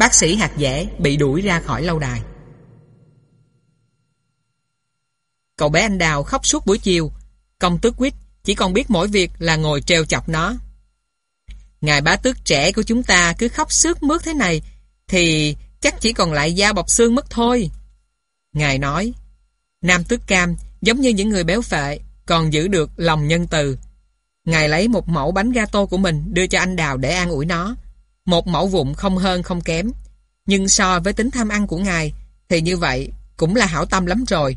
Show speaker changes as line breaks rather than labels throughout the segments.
Bác sĩ hạt dẻ bị đuổi ra khỏi lâu đài. Cậu bé anh Đào khóc suốt buổi chiều. Công tước quýt chỉ còn biết mỗi việc là ngồi treo chọc nó. Ngài bá tước trẻ của chúng ta cứ khóc sướt mướt thế này thì chắc chỉ còn lại da bọc xương mất thôi. Ngài nói, Nam tước cam giống như những người béo phệ còn giữ được lòng nhân từ. Ngài lấy một mẫu bánh gato của mình đưa cho anh Đào để an ủi nó. Một mẫu vụn không hơn không kém. Nhưng so với tính tham ăn của Ngài thì như vậy cũng là hảo tâm lắm rồi.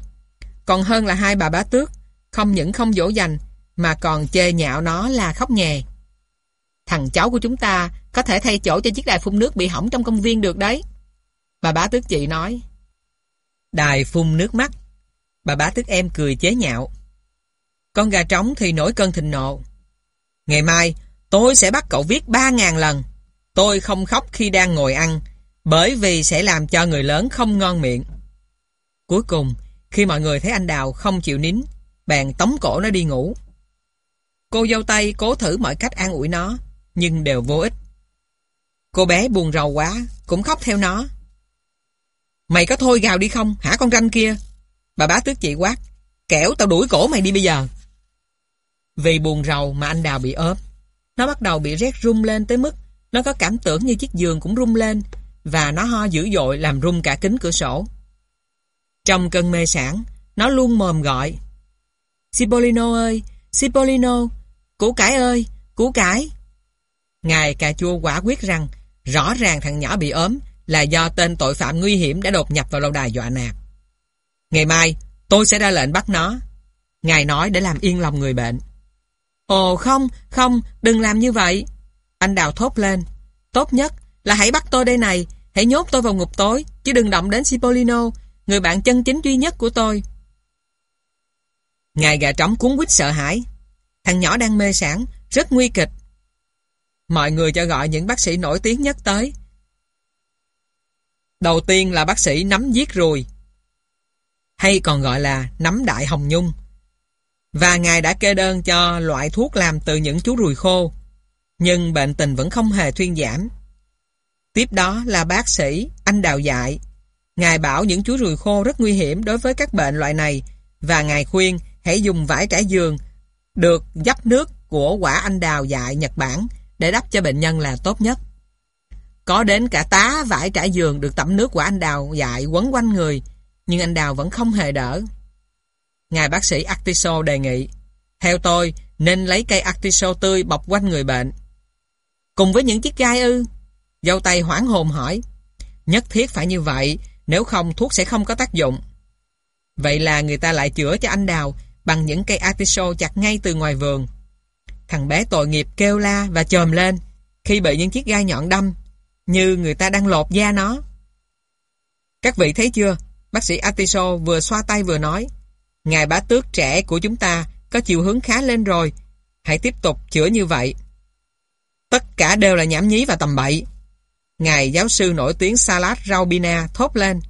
Còn hơn là hai bà bá tước không những không dỗ dành mà còn chê nhạo nó là khóc nhè. Thằng cháu của chúng ta có thể thay chỗ cho chiếc đài phun nước bị hỏng trong công viên được đấy. Bà bá tước chị nói. Đài phun nước mắt. Bà bá tước em cười chế nhạo. Con gà trống thì nổi cơn thịnh nộ. Ngày mai, tôi sẽ bắt cậu viết 3.000 lần. Tôi không khóc khi đang ngồi ăn, bởi vì sẽ làm cho người lớn không ngon miệng. Cuối cùng, khi mọi người thấy anh Đào không chịu nín, bèn tống cổ nó đi ngủ. Cô dâu Tây cố thử mọi cách an ủi nó, nhưng đều vô ích. Cô bé buồn rầu quá, cũng khóc theo nó. Mày có thôi gào đi không, hả con ranh kia? Bà bá tước chị quát, kẻo tao đuổi cổ mày đi bây giờ. Vì buồn rầu mà anh Đào bị ốm. Nó bắt đầu bị rét rung lên tới mức nó có cảm tưởng như chiếc giường cũng rung lên và nó ho dữ dội làm rung cả kính cửa sổ. Trong cơn mê sản, nó luôn mồm gọi. Cipollino ơi, Cipollino, củ cải ơi, củ cải. Ngài cà chua quả quyết rằng rõ ràng thằng nhỏ bị ốm là do tên tội phạm nguy hiểm đã đột nhập vào lâu đài dọa nạt. Ngày mai, tôi sẽ ra lệnh bắt nó. Ngài nói để làm yên lòng người bệnh. Ồ không, không, đừng làm như vậy. Anh Đào thốt lên. Tốt nhất là hãy bắt tôi đây này, hãy nhốt tôi vào ngục tối, chứ đừng động đến Cipollino, người bạn chân chính duy nhất của tôi. Ngài gà trống cuốn quýt sợ hãi. Thằng nhỏ đang mê sản, rất nguy kịch. Mọi người cho gọi những bác sĩ nổi tiếng nhất tới. Đầu tiên là bác sĩ nắm giết ruồi, hay còn gọi là nắm đại hồng nhung. Và ngài đã kê đơn cho loại thuốc làm từ những chú ruồi khô. Nhưng bệnh tình vẫn không hề thuyên giảm. Tiếp đó là bác sĩ, anh đào dại. Ngài bảo những chú ruồi khô rất nguy hiểm đối với các bệnh loại này và ngài khuyên hãy dùng vải trải giường được dắp nước của quả anh đào dại Nhật Bản để đắp cho bệnh nhân là tốt nhất. Có đến cả tá vải trải giường được tẩm nước quả anh đào dại quấn quanh người nhưng anh đào vẫn không hề đỡ. Ngài bác sĩ Artiso đề nghị Theo tôi nên lấy cây Artiso tươi bọc quanh người bệnh. Cùng với những chiếc gai ư? Dâu tay hoảng hồn hỏi. Nhất thiết phải như vậy, Nếu không thuốc sẽ không có tác dụng. Vậy là người ta lại chữa cho anh đào Bằng những cây artiso chặt ngay từ ngoài vườn. Thằng bé tội nghiệp kêu la và chồm lên Khi bị những chiếc gai nhọn đâm, Như người ta đang lột da nó. Các vị thấy chưa? Bác sĩ Artiso vừa xoa tay vừa nói, Ngài bá tước trẻ của chúng ta Có chiều hướng khá lên rồi. Hãy tiếp tục chữa như vậy. Tất cả đều là nhảm nhí và tầm bậy Ngài giáo sư nổi tiếng Salat Raubina thốt lên.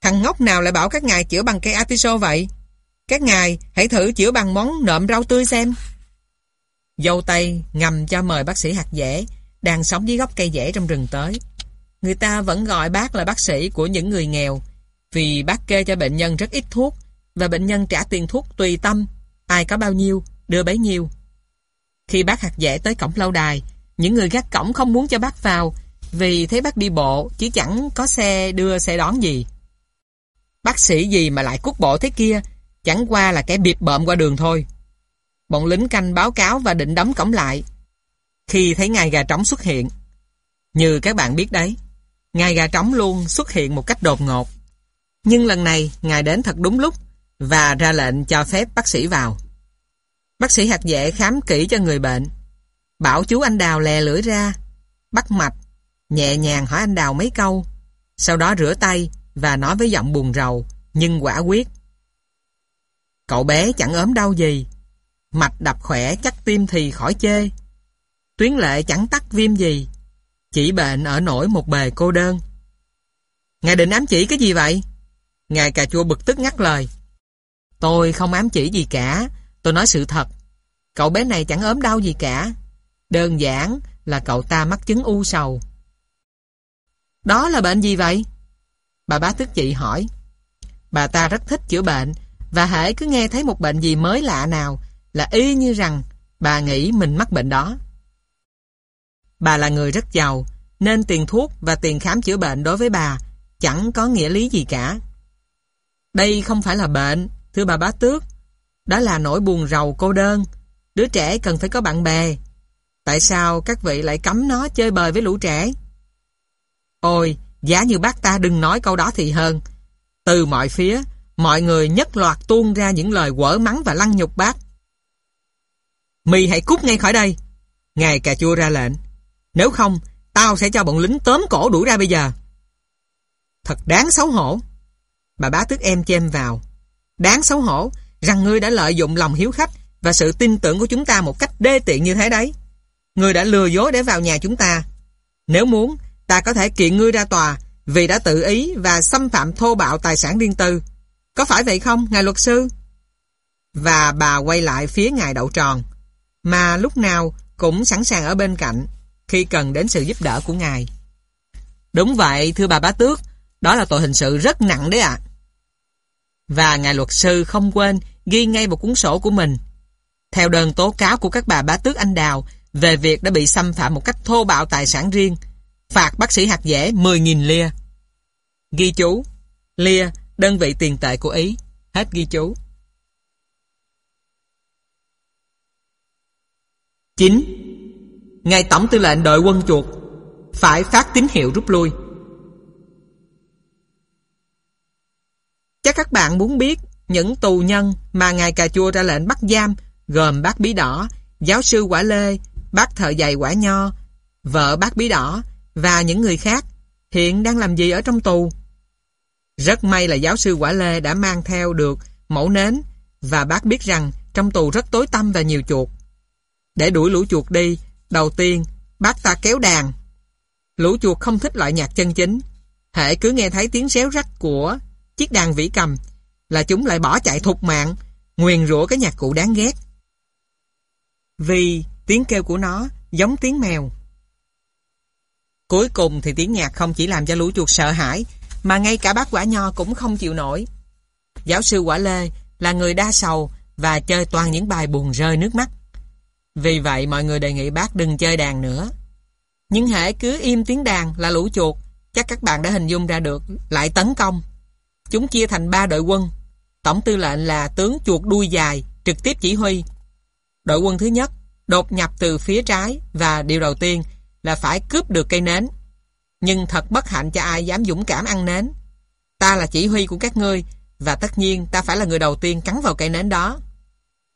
Thằng ngốc nào lại bảo các ngài chữa bằng cây atiso vậy? Các ngài hãy thử chữa bằng món nộm rau tươi xem. Dâu Tây ngầm cho mời bác sĩ hạt dẻ đang sống dưới gốc cây dẻ trong rừng tới. Người ta vẫn gọi bác là bác sĩ của những người nghèo vì bác kê cho bệnh nhân rất ít thuốc và bệnh nhân trả tiền thuốc tùy tâm ai có bao nhiêu, đưa bấy nhiêu. Khi bác hạt dẻ tới cổng lâu đài những người gác cổng không muốn cho bác vào vì thấy bác đi bộ chứ chẳng có xe đưa xe đón gì. Bác sĩ gì mà lại cút bộ thế kia chẳng qua là kẻ bịp bợm qua đường thôi. Bọn lính canh báo cáo và định đóng cổng lại khi thấy ngài gà trống xuất hiện. Như các bạn biết đấy, ngài gà trống luôn xuất hiện một cách đột ngột. Nhưng lần này ngài đến thật đúng lúc và ra lệnh cho phép bác sĩ vào. Bác sĩ hạt dẻ khám kỹ cho người bệnh Bảo chú anh Đào lè lưỡi ra, bắt mạch, nhẹ nhàng hỏi anh Đào mấy câu, sau đó rửa tay và nói với giọng buồn rầu, nhưng quả quyết. Cậu bé chẳng ốm đau gì, mạch đập khỏe chắc tim thì khỏi chê. Tuyến lệ chẳng tắc viêm gì, chỉ bệnh ở nổi một bề cô đơn. Ngài định ám chỉ cái gì vậy? Ngài cà chua bực tức ngắt lời. Tôi không ám chỉ gì cả, tôi nói sự thật. Cậu bé này chẳng ốm đau gì cả. Đơn giản là cậu ta mắc chứng u sầu. Đó là bệnh gì vậy? Bà bá tức chị hỏi. Bà ta rất thích chữa bệnh và hễ cứ nghe thấy một bệnh gì mới lạ nào là y như rằng bà nghĩ mình mắc bệnh đó. Bà là người rất giàu nên tiền thuốc và tiền khám chữa bệnh đối với bà chẳng có nghĩa lý gì cả. Đây không phải là bệnh, thưa bà bá tước. Đó là nỗi buồn rầu cô đơn. Đứa trẻ cần phải có bạn bè. Tại sao các vị lại cấm nó chơi bời với lũ trẻ? Ôi, giá như bác ta đừng nói câu đó thì hơn. Từ mọi phía, mọi người nhất loạt tuôn ra những lời quở mắng và lăng nhục bác. Mì hãy cút ngay khỏi đây. Ngài cà chua ra lệnh. Nếu không, tao sẽ cho bọn lính tóm cổ đuổi ra bây giờ. Thật đáng xấu hổ. Bà bá tức em chêm vào. Đáng xấu hổ rằng ngươi đã lợi dụng lòng hiếu khách và sự tin tưởng của chúng ta một cách đê tiện như thế đấy. Ngươi đã lừa dối để vào nhà chúng ta. Nếu muốn, ta có thể kiện ngươi ra tòa vì đã tự ý và xâm phạm thô bạo tài sản riêng tư. Có phải vậy không, ngài luật sư? Và bà quay lại phía ngài đậu tròn, mà lúc nào cũng sẵn sàng ở bên cạnh khi cần đến sự giúp đỡ của ngài. Đúng vậy, thưa bà bá tước, đó là tội hình sự rất nặng đấy ạ. Và ngài luật sư không quên ghi ngay một cuốn sổ của mình. Theo đơn tố cáo của các bà bá tước anh Đào về việc đã bị xâm phạm một cách thô bạo tài sản riêng, phạt bác sĩ hạt dẻ 10.000 lia. Ghi chú, lia, đơn vị tiền tệ của Ý. Hết ghi chú. 9. Ngài Tổng tư lệnh đội quân chuột phải phát tín hiệu rút lui. Chắc các bạn muốn biết những tù nhân mà Ngài Cà Chua ra lệnh bắt giam gồm bác Bí Đỏ, giáo sư Quả Lê, bác thợ giày Quả Nho, vợ bác Bí Đỏ và những người khác hiện đang làm gì ở trong tù. Rất may là giáo sư Quả Lê đã mang theo được mẫu nến và bác biết rằng trong tù rất tối tăm và nhiều chuột. Để đuổi lũ chuột đi, đầu tiên bác ta kéo đàn. Lũ chuột không thích loại nhạc chân chính. Hệ cứ nghe thấy tiếng réo rắc của chiếc đàn vĩ cầm là chúng lại bỏ chạy thục mạng, nguyền rủa cái nhạc cụ đáng ghét. Vì tiếng kêu của nó giống tiếng mèo. Cuối cùng thì tiếng nhạc không chỉ làm cho lũ chuột sợ hãi, mà ngay cả bác quả nho cũng không chịu nổi. Giáo sư quả lê là người đa sầu và chơi toàn những bài buồn rơi nước mắt. Vì vậy mọi người đề nghị bác đừng chơi đàn nữa. Nhưng hễ cứ im tiếng đàn là lũ chuột, chắc các bạn đã hình dung ra được, lại tấn công. Chúng chia thành ba đội quân. Tổng tư lệnh là tướng chuột đuôi dài, trực tiếp chỉ huy. Đội quân thứ nhất đột nhập từ phía trái và điều đầu tiên là phải cướp được cây nến. Nhưng thật bất hạnh cho ai dám dũng cảm ăn nến. Ta là chỉ huy của các ngươi và tất nhiên ta phải là người đầu tiên cắn vào cây nến đó.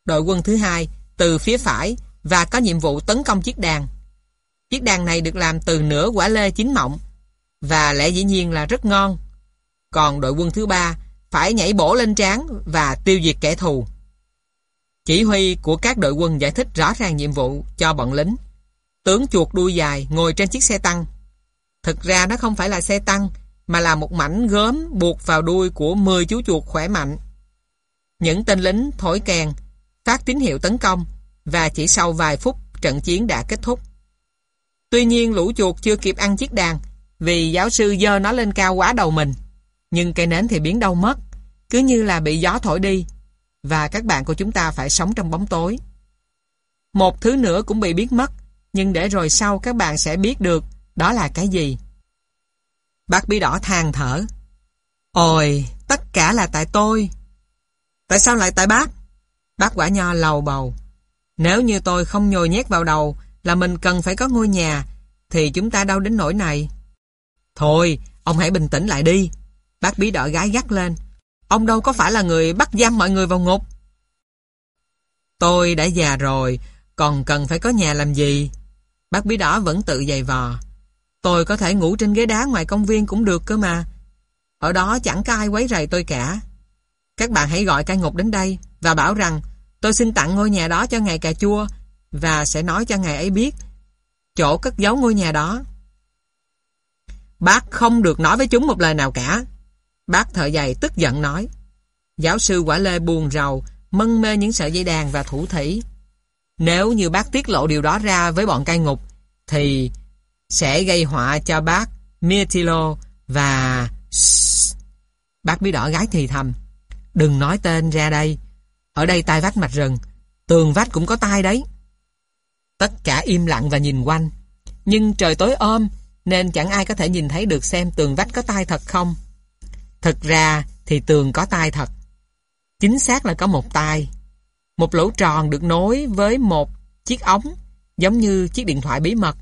Đội quân thứ hai từ phía phải và có nhiệm vụ tấn công chiếc đàn. Chiếc đàn này được làm từ nửa quả lê chín mọng và lẽ dĩ nhiên là rất ngon. Còn đội quân thứ ba phải nhảy bổ lên trán và tiêu diệt kẻ thù. Chỉ huy của các đội quân giải thích rõ ràng nhiệm vụ cho bọn lính. Tướng chuột đuôi dài ngồi trên chiếc xe tăng. Thực ra nó không phải là xe tăng, mà là một mảnh gớm buộc vào đuôi của 10 chú chuột khỏe mạnh. Những tên lính thổi kèn, phát tín hiệu tấn công, và chỉ sau vài phút trận chiến đã kết thúc. Tuy nhiên lũ chuột chưa kịp ăn chiếc đàn, vì giáo sư dơ nó lên cao quá đầu mình. Nhưng cây nến thì biến đâu mất, cứ như là bị gió thổi đi, và các bạn của chúng ta phải sống trong bóng tối. Một thứ nữa cũng bị biến mất, nhưng để rồi sau các bạn sẽ biết được đó là cái gì. Bác bí đỏ than thở. Ôi, tất cả là tại tôi. Tại sao lại tại bác? Bác quả nho lầu bầu. Nếu như tôi không nhồi nhét vào đầu là mình cần phải có ngôi nhà, thì chúng ta đâu đến nỗi này. Thôi, ông hãy bình tĩnh lại đi. Bác bí đỏ gái gắt lên. Ông đâu có phải là người bắt giam mọi người vào ngục. Tôi đã già rồi, còn cần phải có nhà làm gì? Bác bí đỏ vẫn tự dày vò. Tôi có thể ngủ trên ghế đá ngoài công viên cũng được cơ mà. Ở đó chẳng có ai quấy rầy tôi cả. Các bạn hãy gọi cai ngục đến đây và bảo rằng tôi xin tặng ngôi nhà đó cho ngài cà chua và sẽ nói cho ngài ấy biết chỗ cất giấu ngôi nhà đó. Bác không được nói với chúng một lời nào cả. Bác thợ giày tức giận nói. Giáo sư quả lê buồn rầu, mân mê những sợi dây đàn và thủ thủy. Nếu như bác tiết lộ điều đó ra với bọn cai ngục, thì sẽ gây họa cho bác Mirtillo và... Bác bí đỏ gái thì thầm. Đừng nói tên ra đây. Ở đây tai vách mạch rừng. Tường vách cũng có tai đấy. Tất cả im lặng và nhìn quanh. Nhưng trời tối ôm, nên chẳng ai có thể nhìn thấy được xem tường vách có tai thật không. Thực ra thì tường có tai thật. Chính xác là có một tai. Một lỗ tròn được nối với một chiếc ống, giống như chiếc điện thoại bí mật,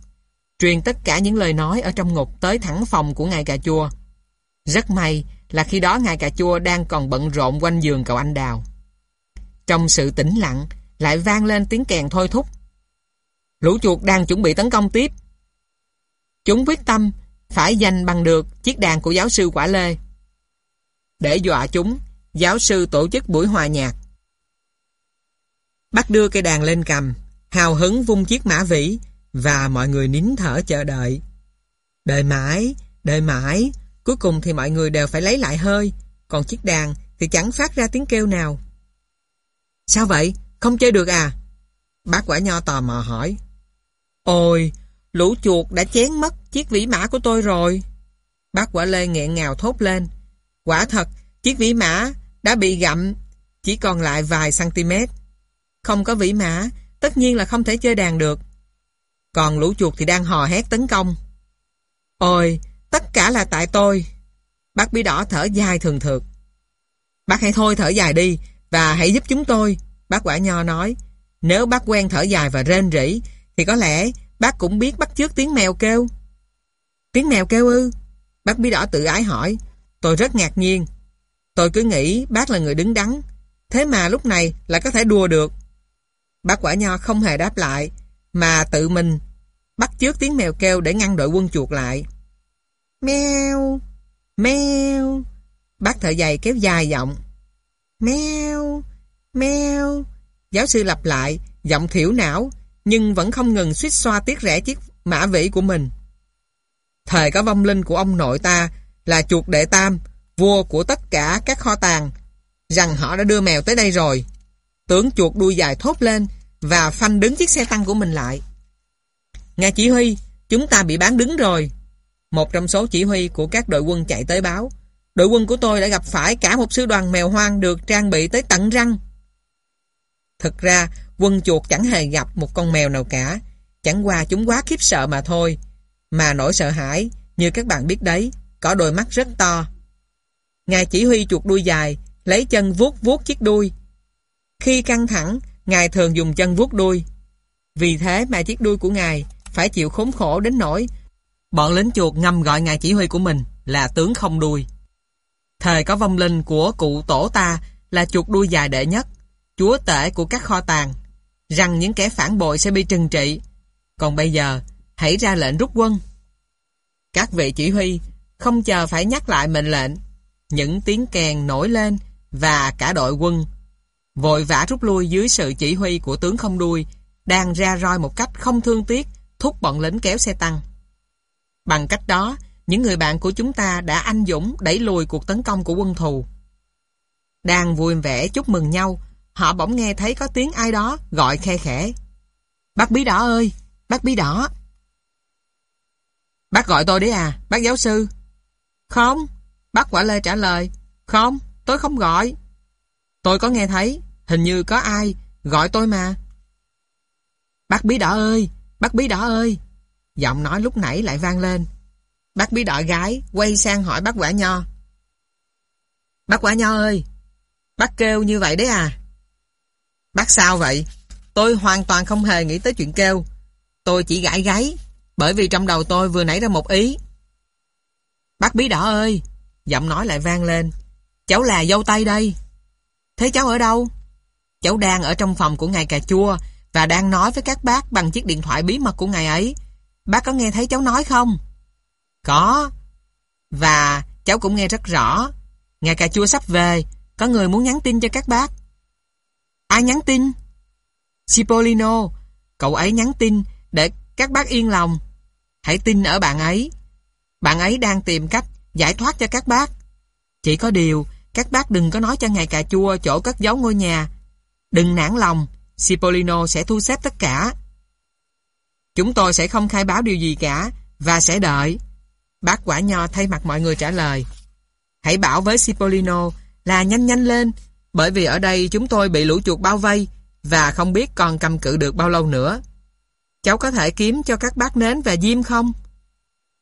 truyền tất cả những lời nói ở trong ngục tới thẳng phòng của ngài cà chua. Rất may là khi đó ngài cà chua đang còn bận rộn quanh giường cậu anh đào. Trong sự tĩnh lặng, lại vang lên tiếng kèn thôi thúc. Lũ chuột đang chuẩn bị tấn công tiếp. Chúng quyết tâm phải giành bằng được chiếc đàn của giáo sư Quả Lê. Để dọa chúng, giáo sư tổ chức buổi hòa nhạc. Bắt đưa cây đàn lên cầm, hào hứng vung chiếc mã vĩ và mọi người nín thở chờ đợi. Đợi mãi, đợi mãi, cuối cùng thì mọi người đều phải lấy lại hơi, còn chiếc đàn thì chẳng phát ra tiếng kêu nào. Sao vậy? Không chơi được à? Bác quả nho tò mò hỏi. Ôi, lũ chuột đã chén mất chiếc vĩ mã của tôi rồi. Bác quả lê nghẹn ngào thốt lên. Quả thật, chiếc vĩ mã đã bị gặm, chỉ còn lại vài cm. Không có vĩ mã, tất nhiên là không thể chơi đàn được. Còn lũ chuột thì đang hò hét tấn công. Ôi, tất cả là tại tôi. Bác bí đỏ thở dài thường thượt. Bác hãy thôi thở dài đi và hãy giúp chúng tôi. Bác quả nho nói. Nếu bác quen thở dài và rên rỉ thì có lẽ bác cũng biết bắt chước tiếng mèo kêu. Tiếng mèo kêu ư? Bác bí đỏ tự ái hỏi. Tôi rất ngạc nhiên. Tôi cứ nghĩ bác là người đứng đắn. Thế mà lúc này lại có thể đùa được. Bác quả nho không hề đáp lại, mà tự mình bắt chước tiếng mèo kêu để ngăn đội quân chuột lại. Mèo, mèo. Bác thợ giày kéo dài giọng. Mèo, mèo. Giáo sư lặp lại, giọng thiểu não, nhưng vẫn không ngừng suýt xoa tiết rẽ chiếc mã vĩ của mình. Thời có vong linh của ông nội ta là chuột đệ tam, vua của tất cả các kho tàng, rằng họ đã đưa mèo tới đây rồi. Tướng chuột đuôi dài thốt lên và phanh đứng chiếc xe tăng của mình lại. Ngài chỉ huy, chúng ta bị bán đứng rồi. Một trong số chỉ huy của các đội quân chạy tới báo. Đội quân của tôi đã gặp phải cả một sư đoàn mèo hoang được trang bị tới tận răng. Thực ra, quân chuột chẳng hề gặp một con mèo nào cả. Chẳng qua chúng quá khiếp sợ mà thôi. Mà nỗi sợ hãi, như các bạn biết đấy, có đôi mắt rất to. Ngài chỉ huy chuột đuôi dài, lấy chân vuốt vuốt chiếc đuôi. Khi căng thẳng, Ngài thường dùng chân vuốt đuôi. Vì thế mà chiếc đuôi của Ngài phải chịu khốn khổ đến nỗi bọn lính chuột ngầm gọi Ngài chỉ huy của mình là tướng không đuôi. Thời có vong linh của cụ tổ ta là chuột đuôi dài đệ nhất, chúa tể của các kho tàng, rằng những kẻ phản bội sẽ bị trừng trị. Còn bây giờ, hãy ra lệnh rút quân. Các vị chỉ huy không chờ phải nhắc lại mệnh lệnh. Những tiếng kèn nổi lên và cả đội quân vội vã rút lui dưới sự chỉ huy của tướng không đuôi, đang ra roi một cách không thương tiếc, thúc bọn lính kéo xe tăng. Bằng cách đó, những người bạn của chúng ta đã anh dũng đẩy lùi cuộc tấn công của quân thù. Đang vui vẻ chúc mừng nhau, họ bỗng nghe thấy có tiếng ai đó gọi khe khẽ. Bác bí đỏ ơi, bác bí đỏ. Bác gọi tôi đấy à, bác giáo sư. Không, bác quả lê trả lời. Không, tôi không gọi. Tôi có nghe thấy, hình như có ai gọi tôi mà. Bác bí đỏ ơi, bác bí đỏ ơi. Giọng nói lúc nãy lại vang lên. Bác bí đỏ gái quay sang hỏi bác quả nho. Bác quả nho ơi, bác kêu như vậy đấy à? Bác sao vậy? Tôi hoàn toàn không hề nghĩ tới chuyện kêu. Tôi chỉ gãi gáy, bởi vì trong đầu tôi vừa nảy ra một ý. Bác bí đỏ ơi, giọng nói lại vang lên. Cháu là dâu tay đây. Thế cháu ở đâu? Cháu đang ở trong phòng của ngài cà chua và đang nói với các bác bằng chiếc điện thoại bí mật của ngài ấy. Bác có nghe thấy cháu nói không? Có. Và cháu cũng nghe rất rõ. Ngài cà chua sắp về, có người muốn nhắn tin cho các bác. Ai nhắn tin? Cipollino, cậu ấy nhắn tin để các bác yên lòng. Hãy tin ở bạn ấy. Bạn ấy đang tìm cách giải thoát cho các bác. Chỉ có điều, các bác đừng có nói cho ngài cà chua chỗ cất giấu ngôi nhà. Đừng nản lòng, Cipollino sẽ thu xếp tất cả. Chúng tôi sẽ không khai báo điều gì cả và sẽ đợi. Bác quả nho thay mặt mọi người trả lời. Hãy bảo với Cipollino là nhanh nhanh lên, bởi vì ở đây chúng tôi bị lũ chuột bao vây và không biết còn cầm cự được bao lâu nữa. Cháu có thể kiếm cho các bác nến và diêm không?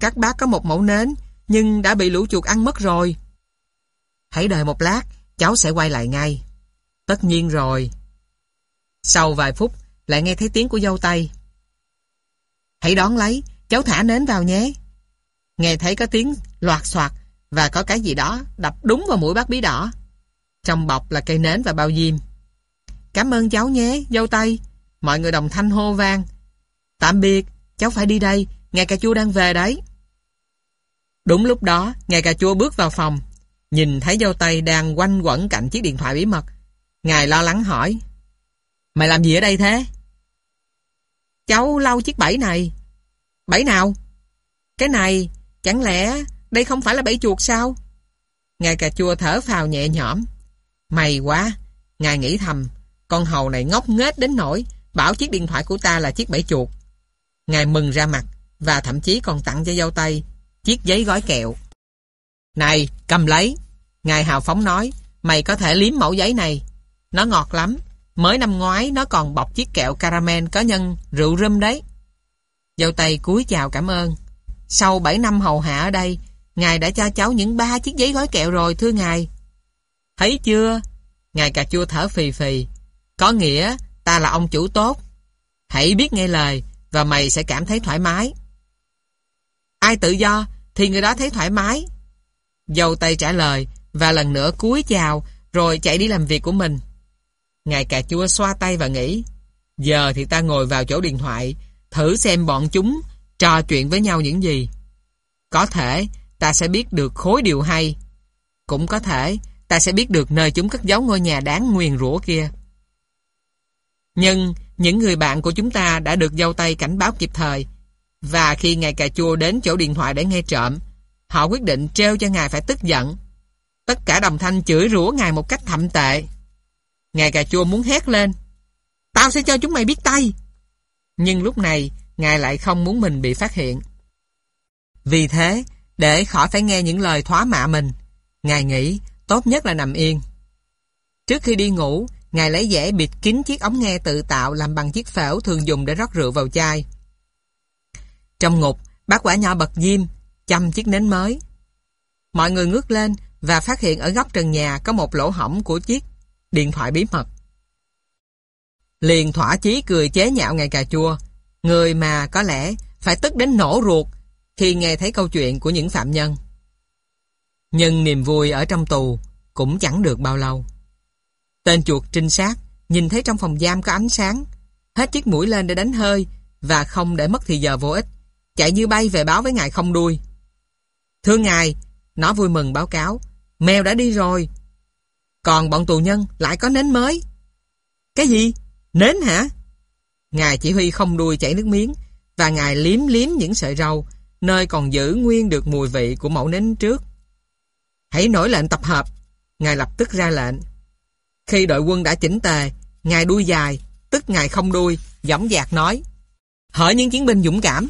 Các bác có một mẫu nến, nhưng đã bị lũ chuột ăn mất rồi. Hãy đợi một lát, cháu sẽ quay lại ngay. Tất nhiên rồi. Sau vài phút, lại nghe thấy tiếng của dâu tay. Hãy đón lấy, cháu thả nến vào nhé. Nghe thấy có tiếng loạt soạt và có cái gì đó đập đúng vào mũi bác bí đỏ. Trong bọc là cây nến và bao diêm. Cảm ơn cháu nhé, dâu tay. Mọi người đồng thanh hô vang. Tạm biệt, cháu phải đi đây, ngài cà chua đang về đấy. Đúng lúc đó, ngài cà chua bước vào phòng, nhìn thấy dâu tây đang quanh quẩn cạnh chiếc điện thoại bí mật. Ngài lo lắng hỏi, Mày làm gì ở đây thế? Cháu lau chiếc bẫy này. Bẫy nào? Cái này, chẳng lẽ đây không phải là bẫy chuột sao? Ngài cà chua thở phào nhẹ nhõm. May quá, ngài nghĩ thầm, con hầu này ngốc nghếch đến nỗi bảo chiếc điện thoại của ta là chiếc bẫy chuột. Ngài mừng ra mặt và thậm chí còn tặng cho dâu tay chiếc giấy gói kẹo. Này, cầm lấy. Ngài hào phóng nói, mày có thể liếm mẫu giấy này. Nó ngọt lắm. Mới năm ngoái nó còn bọc chiếc kẹo caramel có nhân rượu rum đấy. Dâu tay cúi chào cảm ơn. Sau 7 năm hầu hạ ở đây, Ngài đã cho cháu những ba chiếc giấy gói kẹo rồi, thưa Ngài. Thấy chưa? Ngài cà chua thở phì phì. Có nghĩa, ta là ông chủ tốt. Hãy biết nghe lời, và mày sẽ cảm thấy thoải mái. Ai tự do, thì người đó thấy thoải mái. Dâu tay trả lời, và lần nữa cúi chào, rồi chạy đi làm việc của mình. Ngài cà chua xoa tay và nghĩ, giờ thì ta ngồi vào chỗ điện thoại, thử xem bọn chúng trò chuyện với nhau những gì. Có thể ta sẽ biết được khối điều hay. Cũng có thể ta sẽ biết được nơi chúng cất giấu ngôi nhà đáng nguyền rủa kia. Nhưng những người bạn của chúng ta đã được dâu tay cảnh báo kịp thời và khi ngài cà chua đến chỗ điện thoại để nghe trộm, họ quyết định treo cho ngài phải tức giận. Tất cả đồng thanh chửi rủa ngài một cách thậm tệ. Ngài cà chua muốn hét lên, Tao sẽ cho chúng mày biết tay Nhưng lúc này, Ngài lại không muốn mình bị phát hiện Vì thế, Để khỏi phải nghe những lời thoá mạ mình, Ngài nghĩ tốt nhất là nằm yên Trước khi đi ngủ, Ngài lấy dẻ bịt kín chiếc ống nghe tự tạo Làm bằng chiếc phễu thường dùng để rót rượu vào chai trong ngục Bác quả nho bật diêm Chăm chiếc nến mới Mọi người ngước lên Và phát hiện ở góc trần nhà Có một lỗ hỏng của chiếc điện thoại bí mật. Liền thỏa chí cười chế nhạo ngày cà chua, người mà có lẽ phải tức đến nổ ruột khi nghe thấy câu chuyện của những phạm nhân. Nhưng niềm vui ở trong tù cũng chẳng được bao lâu. Tên chuột trinh sát nhìn thấy trong phòng giam có ánh sáng, hết chiếc mũi lên để đánh hơi và không để mất thì giờ vô ích, chạy như bay về báo với ngài không đuôi. Thưa ngài, nó vui mừng báo cáo, mèo đã đi rồi, còn bọn tù nhân lại có nến mới. Cái gì? Nến hả? Ngài chỉ huy không đuôi chảy nước miếng và ngài liếm liếm những sợi râu nơi còn giữ nguyên được mùi vị của mẫu nến trước. Hãy nổi lệnh tập hợp. Ngài lập tức ra lệnh. Khi đội quân đã chỉnh tề, ngài đuôi dài, tức ngài không đuôi, dõng dạc nói. Hỡi những chiến binh dũng cảm,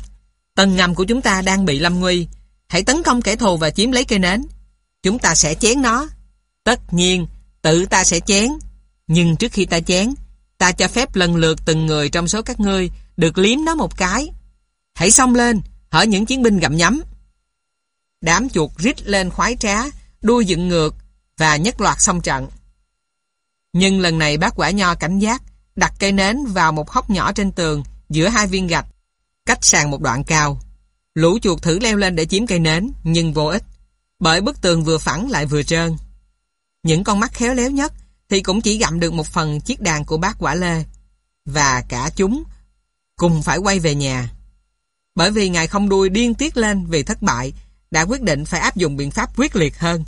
tầng ngầm của chúng ta đang bị lâm nguy. Hãy tấn công kẻ thù và chiếm lấy cây nến. Chúng ta sẽ chén nó. Tất nhiên, Tự ta sẽ chén. Nhưng trước khi ta chén, ta cho phép lần lượt từng người trong số các ngươi được liếm nó một cái. Hãy xông lên, hở những chiến binh gặm nhắm. Đám chuột rít lên khoái trá, đuôi dựng ngược và nhất loạt xông trận. Nhưng lần này bác quả nho cảnh giác, đặt cây nến vào một hốc nhỏ trên tường giữa hai viên gạch, cách sàn một đoạn cao. Lũ chuột thử leo lên để chiếm cây nến, nhưng vô ích, bởi bức tường vừa phẳng lại vừa trơn. Những con mắt khéo léo nhất thì cũng chỉ gặm được một phần chiếc đàn của bác quả lê. Và cả chúng cùng phải quay về nhà. Bởi vì ngài không đuôi điên tiết lên vì thất bại, đã quyết định phải áp dụng biện pháp quyết liệt hơn.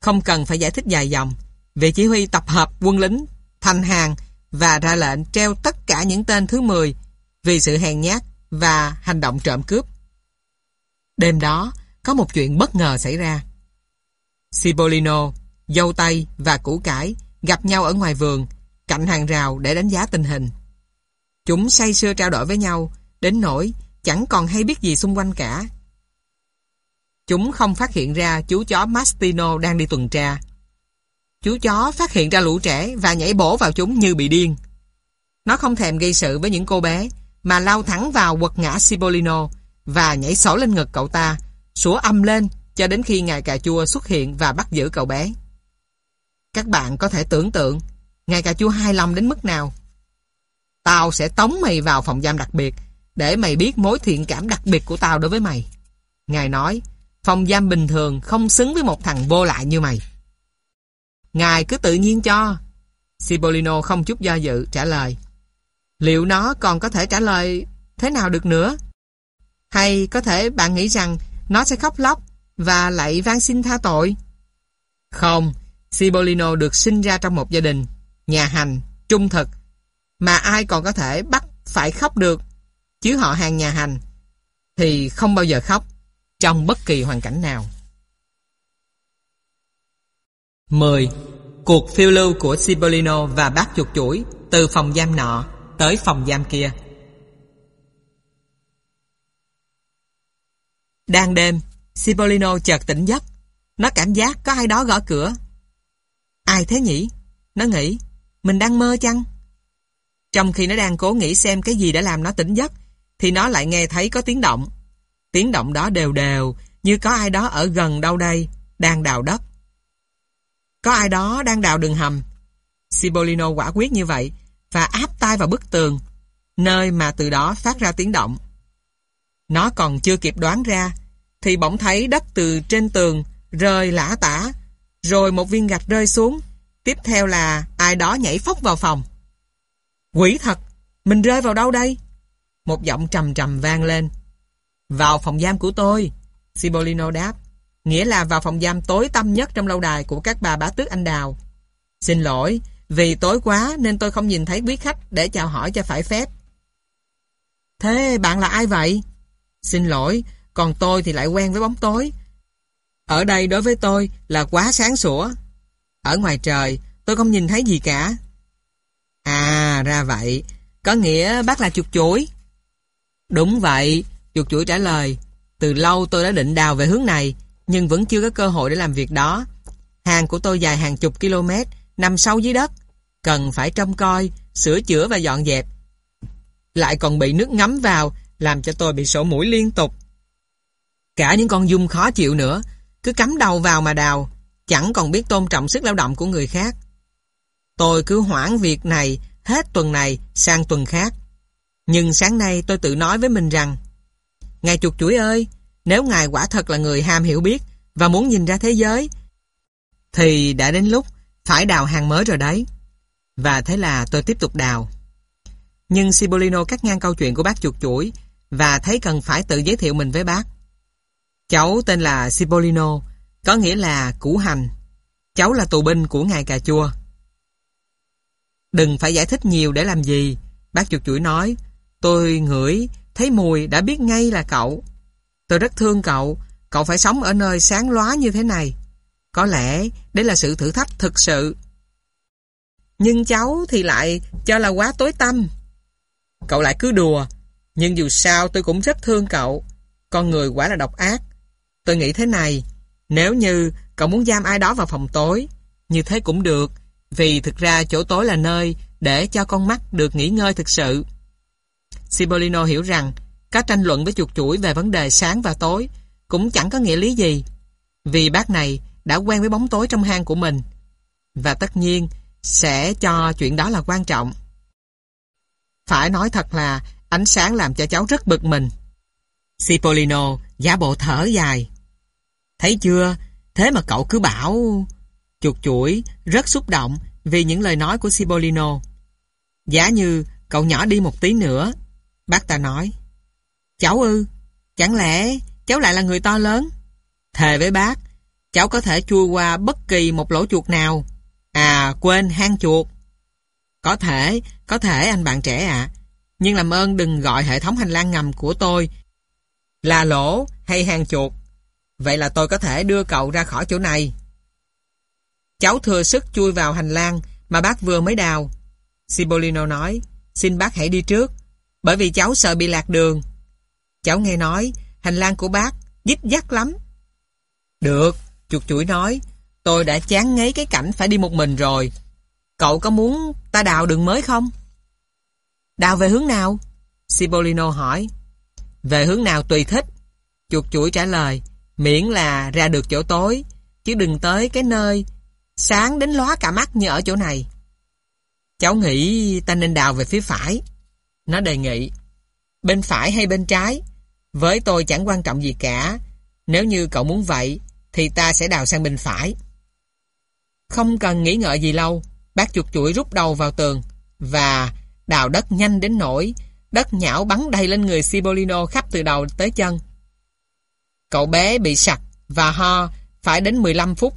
Không cần phải giải thích dài dòng, vị chỉ huy tập hợp quân lính, thành hàng và ra lệnh treo tất cả những tên thứ 10 vì sự hèn nhát và hành động trộm cướp. Đêm đó, có một chuyện bất ngờ xảy ra. Cipollino dâu tây và củ cải gặp nhau ở ngoài vườn, cạnh hàng rào để đánh giá tình hình. Chúng say sưa trao đổi với nhau, đến nỗi chẳng còn hay biết gì xung quanh cả. Chúng không phát hiện ra chú chó Mastino đang đi tuần tra. Chú chó phát hiện ra lũ trẻ và nhảy bổ vào chúng như bị điên. Nó không thèm gây sự với những cô bé, mà lao thẳng vào quật ngã Cipollino và nhảy sổ lên ngực cậu ta, sủa âm lên cho đến khi ngài cà chua xuất hiện và bắt giữ cậu bé. Các bạn có thể tưởng tượng ngài cà chua hài lòng đến mức nào. Tao sẽ tống mày vào phòng giam đặc biệt để mày biết mối thiện cảm đặc biệt của tao đối với mày. Ngài nói, phòng giam bình thường không xứng với một thằng vô lại như mày. Ngài cứ tự nhiên cho. Cipollino không chút do dự trả lời. Liệu nó còn có thể trả lời thế nào được nữa? Hay có thể bạn nghĩ rằng nó sẽ khóc lóc và lại van xin tha tội? Không, Cipollino được sinh ra trong một gia đình, nhà hành, trung thực, mà ai còn có thể bắt phải khóc được, chứ họ hàng nhà hành, thì không bao giờ khóc, trong bất kỳ hoàn cảnh nào. 10. Cuộc phiêu lưu của Cipollino và bác chuột chuỗi từ phòng giam nọ tới phòng giam kia. Đang đêm, Cipollino chợt tỉnh giấc. Nó cảm giác có ai đó gõ cửa. Ai thế nhỉ? Nó nghĩ, mình đang mơ chăng? Trong khi nó đang cố nghĩ xem cái gì đã làm nó tỉnh giấc, thì nó lại nghe thấy có tiếng động. Tiếng động đó đều đều, như có ai đó ở gần đâu đây, đang đào đất. Có ai đó đang đào đường hầm. Cipollino quả quyết như vậy, và áp tai vào bức tường, nơi mà từ đó phát ra tiếng động. Nó còn chưa kịp đoán ra, thì bỗng thấy đất từ trên tường rơi lã tả, rồi một viên gạch rơi xuống. Tiếp theo là ai đó nhảy phóc vào phòng. Quỷ thật, mình rơi vào đâu đây? Một giọng trầm trầm vang lên. Vào phòng giam của tôi, sibolino đáp. Nghĩa là vào phòng giam tối tăm nhất trong lâu đài của các bà bá tước anh đào. Xin lỗi, vì tối quá nên tôi không nhìn thấy quý khách để chào hỏi cho phải phép. Thế bạn là ai vậy? Xin lỗi, còn tôi thì lại quen với bóng tối. Ở đây đối với tôi là quá sáng sủa. Ở ngoài trời, tôi không nhìn thấy gì cả. À, ra vậy. Có nghĩa bác là chuột chuỗi. Đúng vậy, chuột chuỗi trả lời. Từ lâu tôi đã định đào về hướng này, nhưng vẫn chưa có cơ hội để làm việc đó. Hàng của tôi dài hàng chục km, nằm sâu dưới đất. Cần phải trông coi, sửa chữa và dọn dẹp. Lại còn bị nước ngấm vào, làm cho tôi bị sổ mũi liên tục. Cả những con dung khó chịu nữa, cứ cắm đầu vào mà đào, chẳng còn biết tôn trọng sức lao động của người khác. Tôi cứ hoãn việc này hết tuần này sang tuần khác. Nhưng sáng nay tôi tự nói với mình rằng Ngài chuột chuỗi ơi, nếu Ngài quả thật là người ham hiểu biết và muốn nhìn ra thế giới thì đã đến lúc phải đào hàng mới rồi đấy. Và thế là tôi tiếp tục đào. Nhưng sibolino cắt ngang câu chuyện của bác chuột chuỗi và thấy cần phải tự giới thiệu mình với bác. Cháu tên là sibolino có nghĩa là củ hành. Cháu là tù binh của ngài cà chua. Đừng phải giải thích nhiều để làm gì. Bác chuột chuỗi nói, tôi ngửi, thấy mùi đã biết ngay là cậu. Tôi rất thương cậu, cậu phải sống ở nơi sáng lóa như thế này. Có lẽ đây là sự thử thách thực sự. Nhưng cháu thì lại cho là quá tối tâm Cậu lại cứ đùa, nhưng dù sao tôi cũng rất thương cậu. Con người quả là độc ác. Tôi nghĩ thế này, nếu như cậu muốn giam ai đó vào phòng tối, như thế cũng được, vì thực ra chỗ tối là nơi để cho con mắt được nghỉ ngơi thực sự. Cipollino hiểu rằng các tranh luận với chuột chuỗi về vấn đề sáng và tối cũng chẳng có nghĩa lý gì, vì bác này đã quen với bóng tối trong hang của mình. Và tất nhiên, sẽ cho chuyện đó là quan trọng. Phải nói thật là ánh sáng làm cho cháu rất bực mình. Cipollino giả bộ thở dài. Thấy chưa, thế mà cậu cứ bảo... Chuột chuỗi rất xúc động vì những lời nói của Cipollino. Giá như cậu nhỏ đi một tí nữa. Bác ta nói. Cháu ư, chẳng lẽ cháu lại là người to lớn? Thề với bác, cháu có thể chui qua bất kỳ một lỗ chuột nào. À, quên hang chuột. Có thể, có thể anh bạn trẻ ạ. Nhưng làm ơn đừng gọi hệ thống hành lang ngầm của tôi là lỗ hay hang chuột. Vậy là tôi có thể đưa cậu ra khỏi chỗ này. Cháu thừa sức chui vào hành lang mà bác vừa mới đào. Cipollino nói, xin bác hãy đi trước, bởi vì cháu sợ bị lạc đường. Cháu nghe nói, hành lang của bác dít dắt lắm. Được, chuột chuỗi nói, tôi đã chán ngấy cái cảnh phải đi một mình rồi. Cậu có muốn ta đào đường mới không? Đào về hướng nào? Sibolino hỏi. Về hướng nào tùy thích. Chuột chuỗi trả lời, miễn là ra được chỗ tối, chứ đừng tới cái nơi sáng đến lóa cả mắt như ở chỗ này. Cháu nghĩ ta nên đào về phía phải. Nó đề nghị. Bên phải hay bên trái? Với tôi chẳng quan trọng gì cả. Nếu như cậu muốn vậy, thì ta sẽ đào sang bên phải. Không cần nghĩ ngợi gì lâu, bác chuột chuỗi rút đầu vào tường và đào đất nhanh đến nỗi đất nhão bắn đầy lên người Sibolino khắp từ đầu tới chân. Cậu bé bị sặc và ho phải đến 15 phút.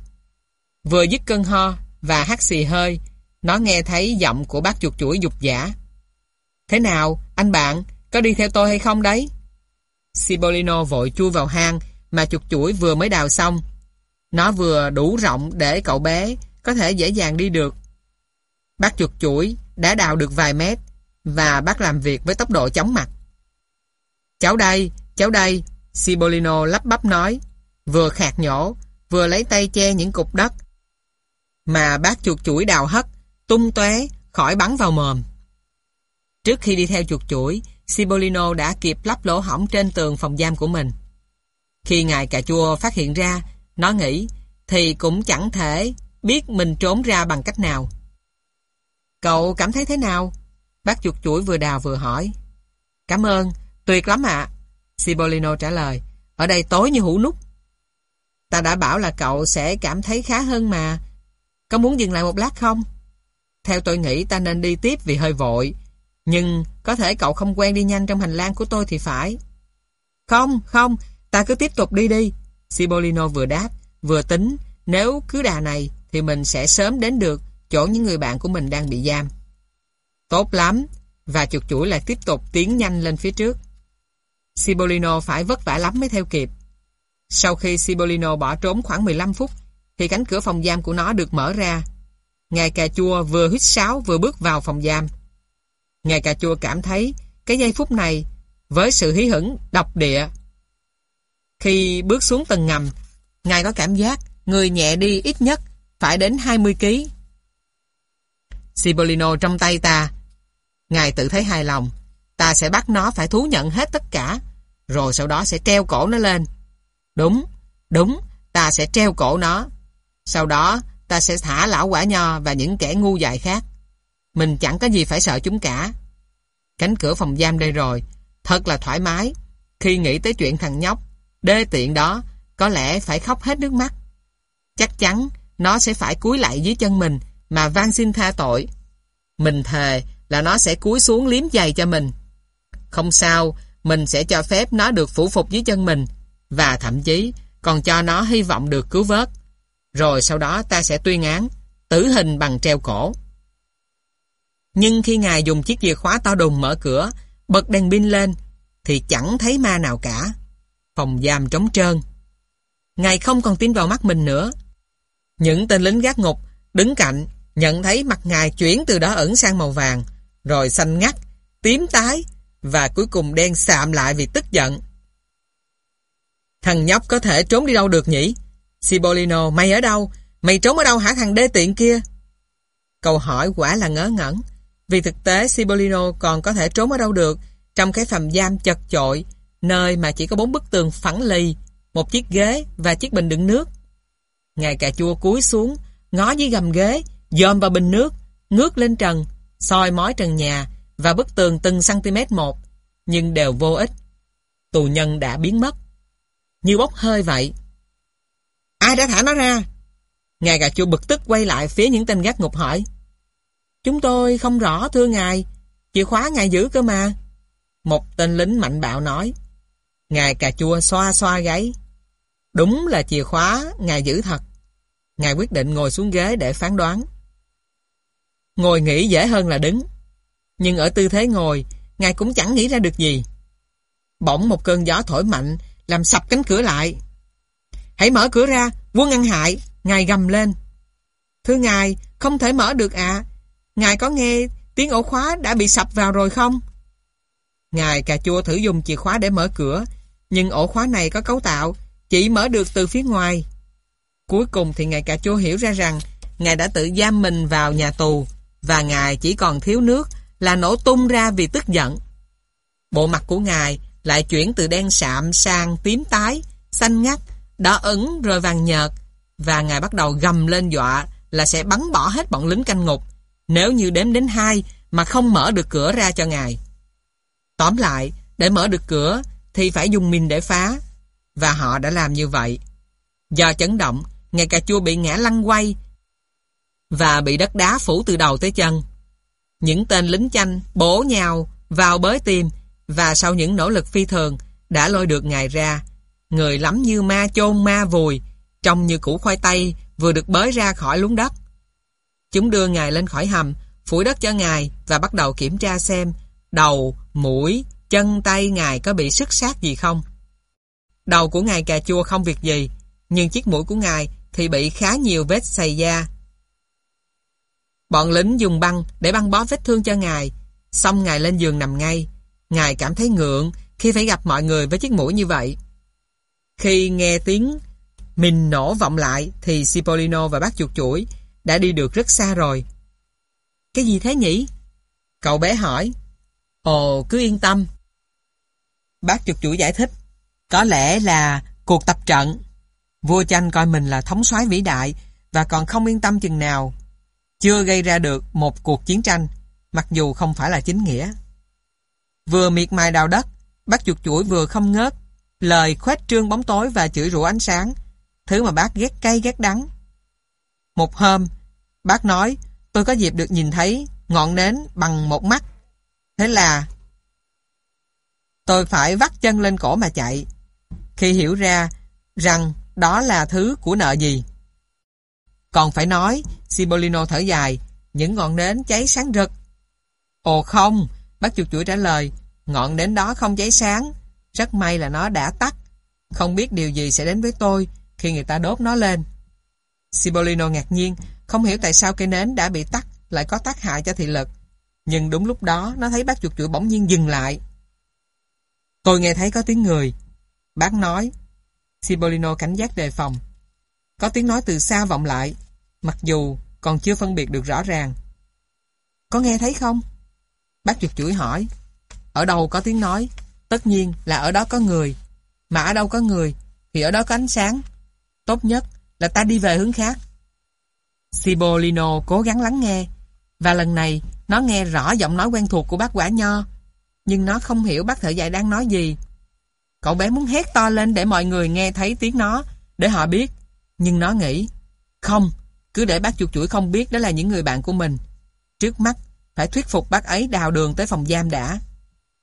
Vừa dứt cơn ho và hắt xì hơi, nó nghe thấy giọng của bác chuột chuỗi dục giả. Thế nào, anh bạn, có đi theo tôi hay không đấy? Sibolino vội chui vào hang mà chuột chuỗi vừa mới đào xong. Nó vừa đủ rộng để cậu bé có thể dễ dàng đi được. Bác chuột chuỗi đã đào được vài mét và bác làm việc với tốc độ chóng mặt. Cháu đây, cháu đây, Sibolino lắp bắp nói, vừa khạc nhổ, vừa lấy tay che những cục đất mà bác chuột chuỗi đào hất, tung tóe khỏi bắn vào mồm. Trước khi đi theo chuột chuỗi, Sibolino đã kịp lắp lỗ hỏng trên tường phòng giam của mình. Khi ngài cà chua phát hiện ra, nó nghĩ, thì cũng chẳng thể biết mình trốn ra bằng cách nào. Cậu cảm thấy thế nào? Bác chuột chuỗi vừa đào vừa hỏi. Cảm ơn, tuyệt lắm ạ. Sibolino trả lời, ở đây tối như hũ nút. Ta đã bảo là cậu sẽ cảm thấy khá hơn mà. Có muốn dừng lại một lát không? Theo tôi nghĩ ta nên đi tiếp vì hơi vội. Nhưng có thể cậu không quen đi nhanh trong hành lang của tôi thì phải. Không, không, ta cứ tiếp tục đi đi. Sibolino vừa đáp, vừa tính, nếu cứ đà này thì mình sẽ sớm đến được chỗ những người bạn của mình đang bị giam. Tốt lắm, và chuột chuỗi lại tiếp tục tiến nhanh lên phía trước. Sibolino phải vất vả lắm mới theo kịp. Sau khi Sibolino bỏ trốn khoảng 15 phút, thì cánh cửa phòng giam của nó được mở ra. Ngài cà chua vừa hít sáo vừa bước vào phòng giam. Ngài cà chua cảm thấy cái giây phút này với sự hí hửng độc địa. Khi bước xuống tầng ngầm, Ngài có cảm giác người nhẹ đi ít nhất phải đến 20 kg. Sibolino trong tay ta. Ngài tự thấy hài lòng. Ta sẽ bắt nó phải thú nhận hết tất cả, rồi sau đó sẽ treo cổ nó lên. Đúng, đúng, ta sẽ treo cổ nó. Sau đó, ta sẽ thả lão quả nho và những kẻ ngu dại khác. Mình chẳng có gì phải sợ chúng cả. Cánh cửa phòng giam đây rồi, thật là thoải mái. Khi nghĩ tới chuyện thằng nhóc, đê tiện đó, có lẽ phải khóc hết nước mắt. Chắc chắn, nó sẽ phải cúi lại dưới chân mình mà van xin tha tội. Mình thề là nó sẽ cúi xuống liếm giày cho mình. Không sao, mình sẽ cho phép nó được phủ phục dưới chân mình và thậm chí còn cho nó hy vọng được cứu vớt. Rồi sau đó ta sẽ tuyên án tử hình bằng treo cổ. Nhưng khi ngài dùng chiếc chìa khóa to đùng mở cửa, bật đèn pin lên, thì chẳng thấy ma nào cả. Phòng giam trống trơn. Ngài không còn tin vào mắt mình nữa. Những tên lính gác ngục đứng cạnh nhận thấy mặt ngài chuyển từ đó ẩn sang màu vàng, rồi xanh ngắt, tím tái và cuối cùng đen sạm lại vì tức giận. Thằng nhóc có thể trốn đi đâu được nhỉ? Sibolino, mày ở đâu? Mày trốn ở đâu hả thằng đê tiện kia? Câu hỏi quả là ngớ ngẩn. Vì thực tế Sibolino còn có thể trốn ở đâu được trong cái phòng giam chật chội, nơi mà chỉ có bốn bức tường phẳng lì, một chiếc ghế và chiếc bình đựng nước. Ngài cà chua cúi xuống, ngó dưới gầm ghế, dòm vào bình nước, ngước lên trần, soi mói trần nhà và bức tường từng cm một, nhưng đều vô ích. Tù nhân đã biến mất. Như bốc hơi vậy. Ai đã thả nó ra? Ngài cà chua bực tức quay lại phía những tên gác ngục hỏi. Chúng tôi không rõ thưa ngài, chìa khóa ngài giữ cơ mà. Một tên lính mạnh bạo nói. Ngài cà chua xoa xoa gáy. Đúng là chìa khóa ngài giữ thật. Ngài quyết định ngồi xuống ghế để phán đoán. Ngồi nghĩ dễ hơn là đứng. Nhưng ở tư thế ngồi, ngài cũng chẳng nghĩ ra được gì. Bỗng một cơn gió thổi mạnh, làm sập cánh cửa lại. Hãy mở cửa ra, quân ăn hại, ngài gầm lên. Thưa ngài, không thể mở được ạ. Ngài có nghe tiếng ổ khóa đã bị sập vào rồi không? Ngài cà chua thử dùng chìa khóa để mở cửa, nhưng ổ khóa này có cấu tạo, chỉ mở được từ phía ngoài, Cuối cùng thì ngài cà chua hiểu ra rằng ngài đã tự giam mình vào nhà tù và ngài chỉ còn thiếu nước là nổ tung ra vì tức giận. Bộ mặt của ngài lại chuyển từ đen sạm sang tím tái, xanh ngắt, đỏ ửng rồi vàng nhợt và ngài bắt đầu gầm lên dọa là sẽ bắn bỏ hết bọn lính canh ngục nếu như đếm đến hai mà không mở được cửa ra cho ngài. Tóm lại, để mở được cửa thì phải dùng mình để phá và họ đã làm như vậy. Do chấn động, ngài cà chua bị ngã lăn quay và bị đất đá phủ từ đầu tới chân. Những tên lính chanh bổ nhào vào bới tìm và sau những nỗ lực phi thường đã lôi được ngài ra. Người lắm như ma chôn ma vùi, trông như củ khoai tây vừa được bới ra khỏi lúng đất. Chúng đưa ngài lên khỏi hầm, phủi đất cho ngài và bắt đầu kiểm tra xem đầu, mũi, chân tay ngài có bị sức sát gì không. Đầu của ngài cà chua không việc gì, nhưng chiếc mũi của ngài thì bị khá nhiều vết xày da. Bọn lính dùng băng để băng bó vết thương cho ngài, xong ngài lên giường nằm ngay. Ngài cảm thấy ngượng khi phải gặp mọi người với chiếc mũi như vậy. Khi nghe tiếng mình nổ vọng lại thì Cipollino và bác chuột chuỗi đã đi được rất xa rồi. Cái gì thế nhỉ? Cậu bé hỏi. Ồ, cứ yên tâm. Bác chuột chuỗi giải thích. Có lẽ là cuộc tập trận. Vua chanh coi mình là thống soái vĩ đại và còn không yên tâm chừng nào. Chưa gây ra được một cuộc chiến tranh, mặc dù không phải là chính nghĩa. Vừa miệt mài đào đất, bác chuột chuỗi vừa không ngớt, lời khuếch trương bóng tối và chửi rủa ánh sáng, thứ mà bác ghét cay ghét đắng. Một hôm, bác nói, tôi có dịp được nhìn thấy ngọn nến bằng một mắt. Thế là tôi phải vắt chân lên cổ mà chạy. Khi hiểu ra rằng đó là thứ của nợ gì. Còn phải nói, Sibolino thở dài, những ngọn nến cháy sáng rực. Ồ không, bác chuột chuỗi trả lời, ngọn nến đó không cháy sáng, rất may là nó đã tắt. Không biết điều gì sẽ đến với tôi khi người ta đốt nó lên. Sibolino ngạc nhiên, không hiểu tại sao cây nến đã bị tắt lại có tác hại cho thị lực. Nhưng đúng lúc đó, nó thấy bác chuột chuỗi bỗng nhiên dừng lại. Tôi nghe thấy có tiếng người. Bác nói. Cipollino cảnh giác đề phòng. Có tiếng nói từ xa vọng lại, mặc dù còn chưa phân biệt được rõ ràng. Có nghe thấy không? Bác chuột chuỗi hỏi. Ở đâu có tiếng nói? Tất nhiên là ở đó có người. Mà ở đâu có người, thì ở đó có ánh sáng. Tốt nhất là ta đi về hướng khác. sibolino cố gắng lắng nghe, và lần này nó nghe rõ giọng nói quen thuộc của bác quả nho, nhưng nó không hiểu bác thợ dạy đang nói gì. Cậu bé muốn hét to lên để mọi người nghe thấy tiếng nó, để họ biết, nhưng nó nghĩ, không, cứ để bác chuột chuỗi không biết đó là những người bạn của mình. Trước mắt, phải thuyết phục bác ấy đào đường tới phòng giam đã.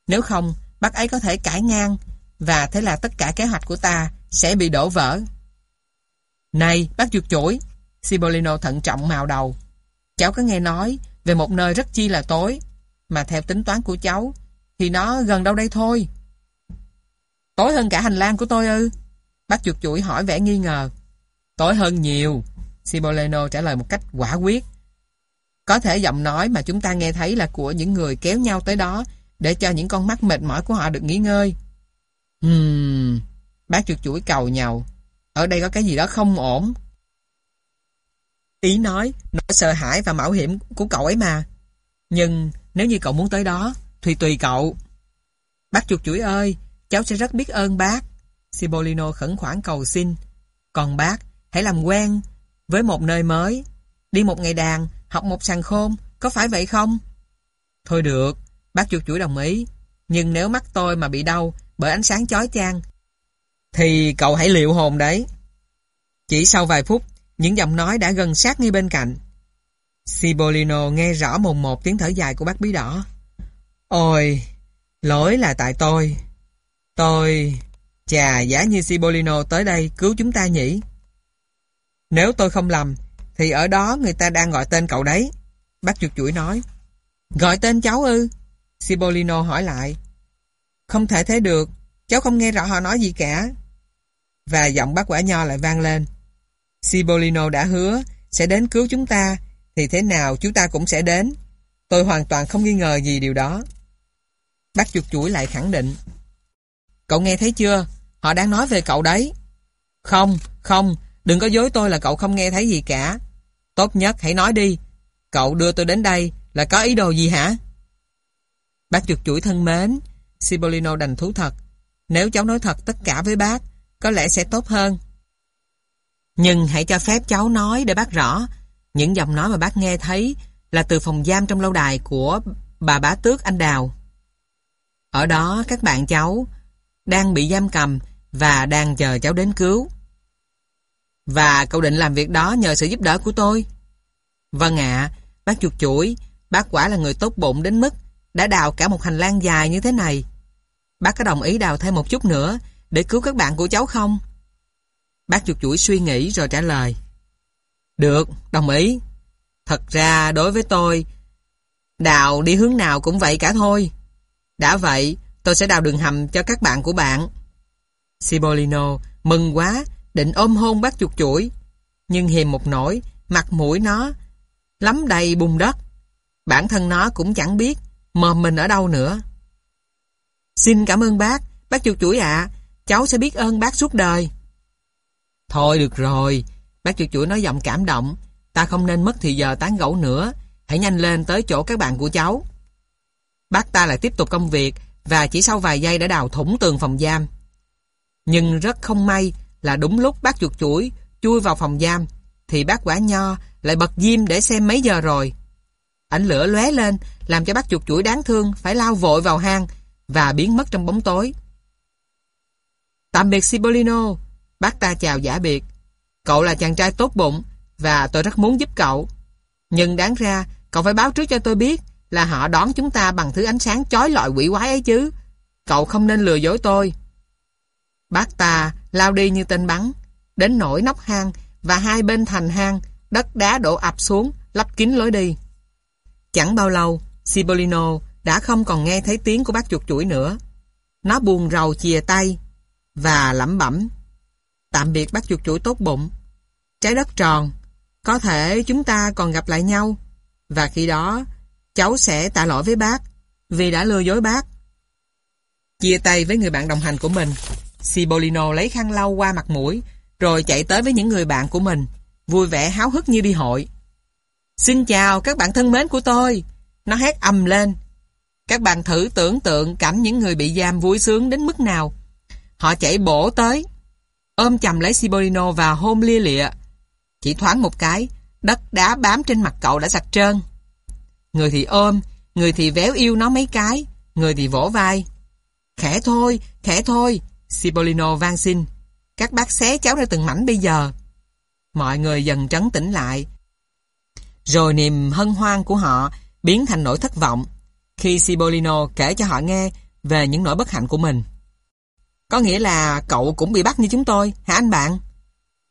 Nếu không, bác ấy có thể cãi ngang, và thế là tất cả kế hoạch của ta sẽ bị đổ vỡ. Này, bác chuột chuỗi, Sibolino thận trọng màu đầu. Cháu có nghe nói về một nơi rất chi là tối, mà theo tính toán của cháu, thì nó gần đâu đây thôi. Tối hơn cả hành lang của tôi ư? Bác chuột chuỗi hỏi vẻ nghi ngờ. Tối hơn nhiều, Cipollino trả lời một cách quả quyết. Có thể giọng nói mà chúng ta nghe thấy là của những người kéo nhau tới đó để cho những con mắt mệt mỏi của họ được nghỉ ngơi. Hmm, bác chuột chuỗi cầu nhau. Ở đây có cái gì đó không ổn. Ý nói, nỗi sợ hãi và mạo hiểm của cậu ấy mà. Nhưng nếu như cậu muốn tới đó, thì tùy cậu. Bác chuột chuỗi ơi, cháu sẽ rất biết ơn bác. sibolino khẩn khoản cầu xin. Còn bác, hãy làm quen với một nơi mới. Đi một ngày đàn, học một sàn khôn, có phải vậy không? Thôi được, bác chuột chuỗi đồng ý. Nhưng nếu mắt tôi mà bị đau bởi ánh sáng chói chang, thì cậu hãy liệu hồn đấy. Chỉ sau vài phút, những giọng nói đã gần sát ngay bên cạnh. sibolino nghe rõ mồm một tiếng thở dài của bác bí đỏ. Ôi, lỗi là tại tôi. Tôi... Chà, giả như Cibolino tới đây cứu chúng ta nhỉ? Nếu tôi không lầm, thì ở đó người ta đang gọi tên cậu đấy. Bác chuột chuỗi nói. Gọi tên cháu ư? Cibolino hỏi lại. Không thể thế được, cháu không nghe rõ họ nói gì cả. Và giọng bác quả nho lại vang lên. Cibolino đã hứa sẽ đến cứu chúng ta, thì thế nào chúng ta cũng sẽ đến. Tôi hoàn toàn không nghi ngờ gì điều đó. Bác chuột chuỗi lại khẳng định. Cậu nghe thấy chưa? Họ đang nói về cậu đấy. Không, không, đừng có dối tôi là cậu không nghe thấy gì cả. Tốt nhất hãy nói đi, cậu đưa tôi đến đây là có ý đồ gì hả? Bác chuột chuỗi thân mến, Sibolino đành thú thật. Nếu cháu nói thật tất cả với bác, có lẽ sẽ tốt hơn. Nhưng hãy cho phép cháu nói để bác rõ. Những giọng nói mà bác nghe thấy là từ phòng giam trong lâu đài của bà bá tước anh Đào. Ở đó các bạn cháu đang bị giam cầm và đang chờ cháu đến cứu. Và cậu định làm việc đó nhờ sự giúp đỡ của tôi. Vâng ạ, bác chuột chuỗi, bác quả là người tốt bụng đến mức đã đào cả một hành lang dài như thế này. Bác có đồng ý đào thêm một chút nữa để cứu các bạn của cháu không? Bác chuột chuỗi suy nghĩ rồi trả lời. Được, đồng ý. Thật ra đối với tôi, đào đi hướng nào cũng vậy cả thôi. Đã vậy, tôi sẽ đào đường hầm cho các bạn của bạn. Sibolino mừng quá, định ôm hôn bác chuột chuỗi. Nhưng hiềm một nỗi, mặt mũi nó lắm đầy bùn đất. Bản thân nó cũng chẳng biết mồm mình ở đâu nữa. Xin cảm ơn bác, bác chuột chuỗi ạ, cháu sẽ biết ơn bác suốt đời. Thôi được rồi, bác chuột chuỗi nói giọng cảm động, ta không nên mất thì giờ tán gẫu nữa, hãy nhanh lên tới chỗ các bạn của cháu. Bác ta lại tiếp tục công việc và chỉ sau vài giây đã đào thủng tường phòng giam. Nhưng rất không may là đúng lúc bác chuột chuỗi chui vào phòng giam thì bác quả nho lại bật diêm để xem mấy giờ rồi. Ánh lửa lóe lên làm cho bác chuột chuỗi đáng thương phải lao vội vào hang và biến mất trong bóng tối. Tạm biệt Sibolino, bác ta chào giả biệt. Cậu là chàng trai tốt bụng và tôi rất muốn giúp cậu. Nhưng đáng ra cậu phải báo trước cho tôi biết là họ đón chúng ta bằng thứ ánh sáng chói lọi quỷ quái ấy chứ. Cậu không nên lừa dối tôi. Bác ta lao đi như tên bắn, đến nổi nóc hang và hai bên thành hang, đất đá đổ ập xuống, lấp kín lối đi. Chẳng bao lâu, Sibolino đã không còn nghe thấy tiếng của bác chuột chuỗi nữa. Nó buồn rầu chìa tay và lẩm bẩm. Tạm biệt bác chuột chuỗi tốt bụng. Trái đất tròn, có thể chúng ta còn gặp lại nhau. Và khi đó, cháu sẽ tạ lỗi với bác vì đã lừa dối bác. Chia tay với người bạn đồng hành của mình, Sibolino lấy khăn lau qua mặt mũi rồi chạy tới với những người bạn của mình, vui vẻ háo hức như đi hội. Xin chào các bạn thân mến của tôi. Nó hét ầm lên. Các bạn thử tưởng tượng cảnh những người bị giam vui sướng đến mức nào. Họ chạy bổ tới, ôm chầm lấy Sibolino và hôn lia lịa. Chỉ thoáng một cái, đất đá bám trên mặt cậu đã sạch trơn. Người thì ôm, người thì véo yêu nó mấy cái, người thì vỗ vai. Khẽ thôi, khẽ thôi, Sibolino van xin. Các bác xé cháu ra từng mảnh bây giờ. Mọi người dần trấn tĩnh lại. Rồi niềm hân hoan của họ biến thành nỗi thất vọng khi Sibolino kể cho họ nghe về những nỗi bất hạnh của mình. Có nghĩa là cậu cũng bị bắt như chúng tôi, hả anh bạn?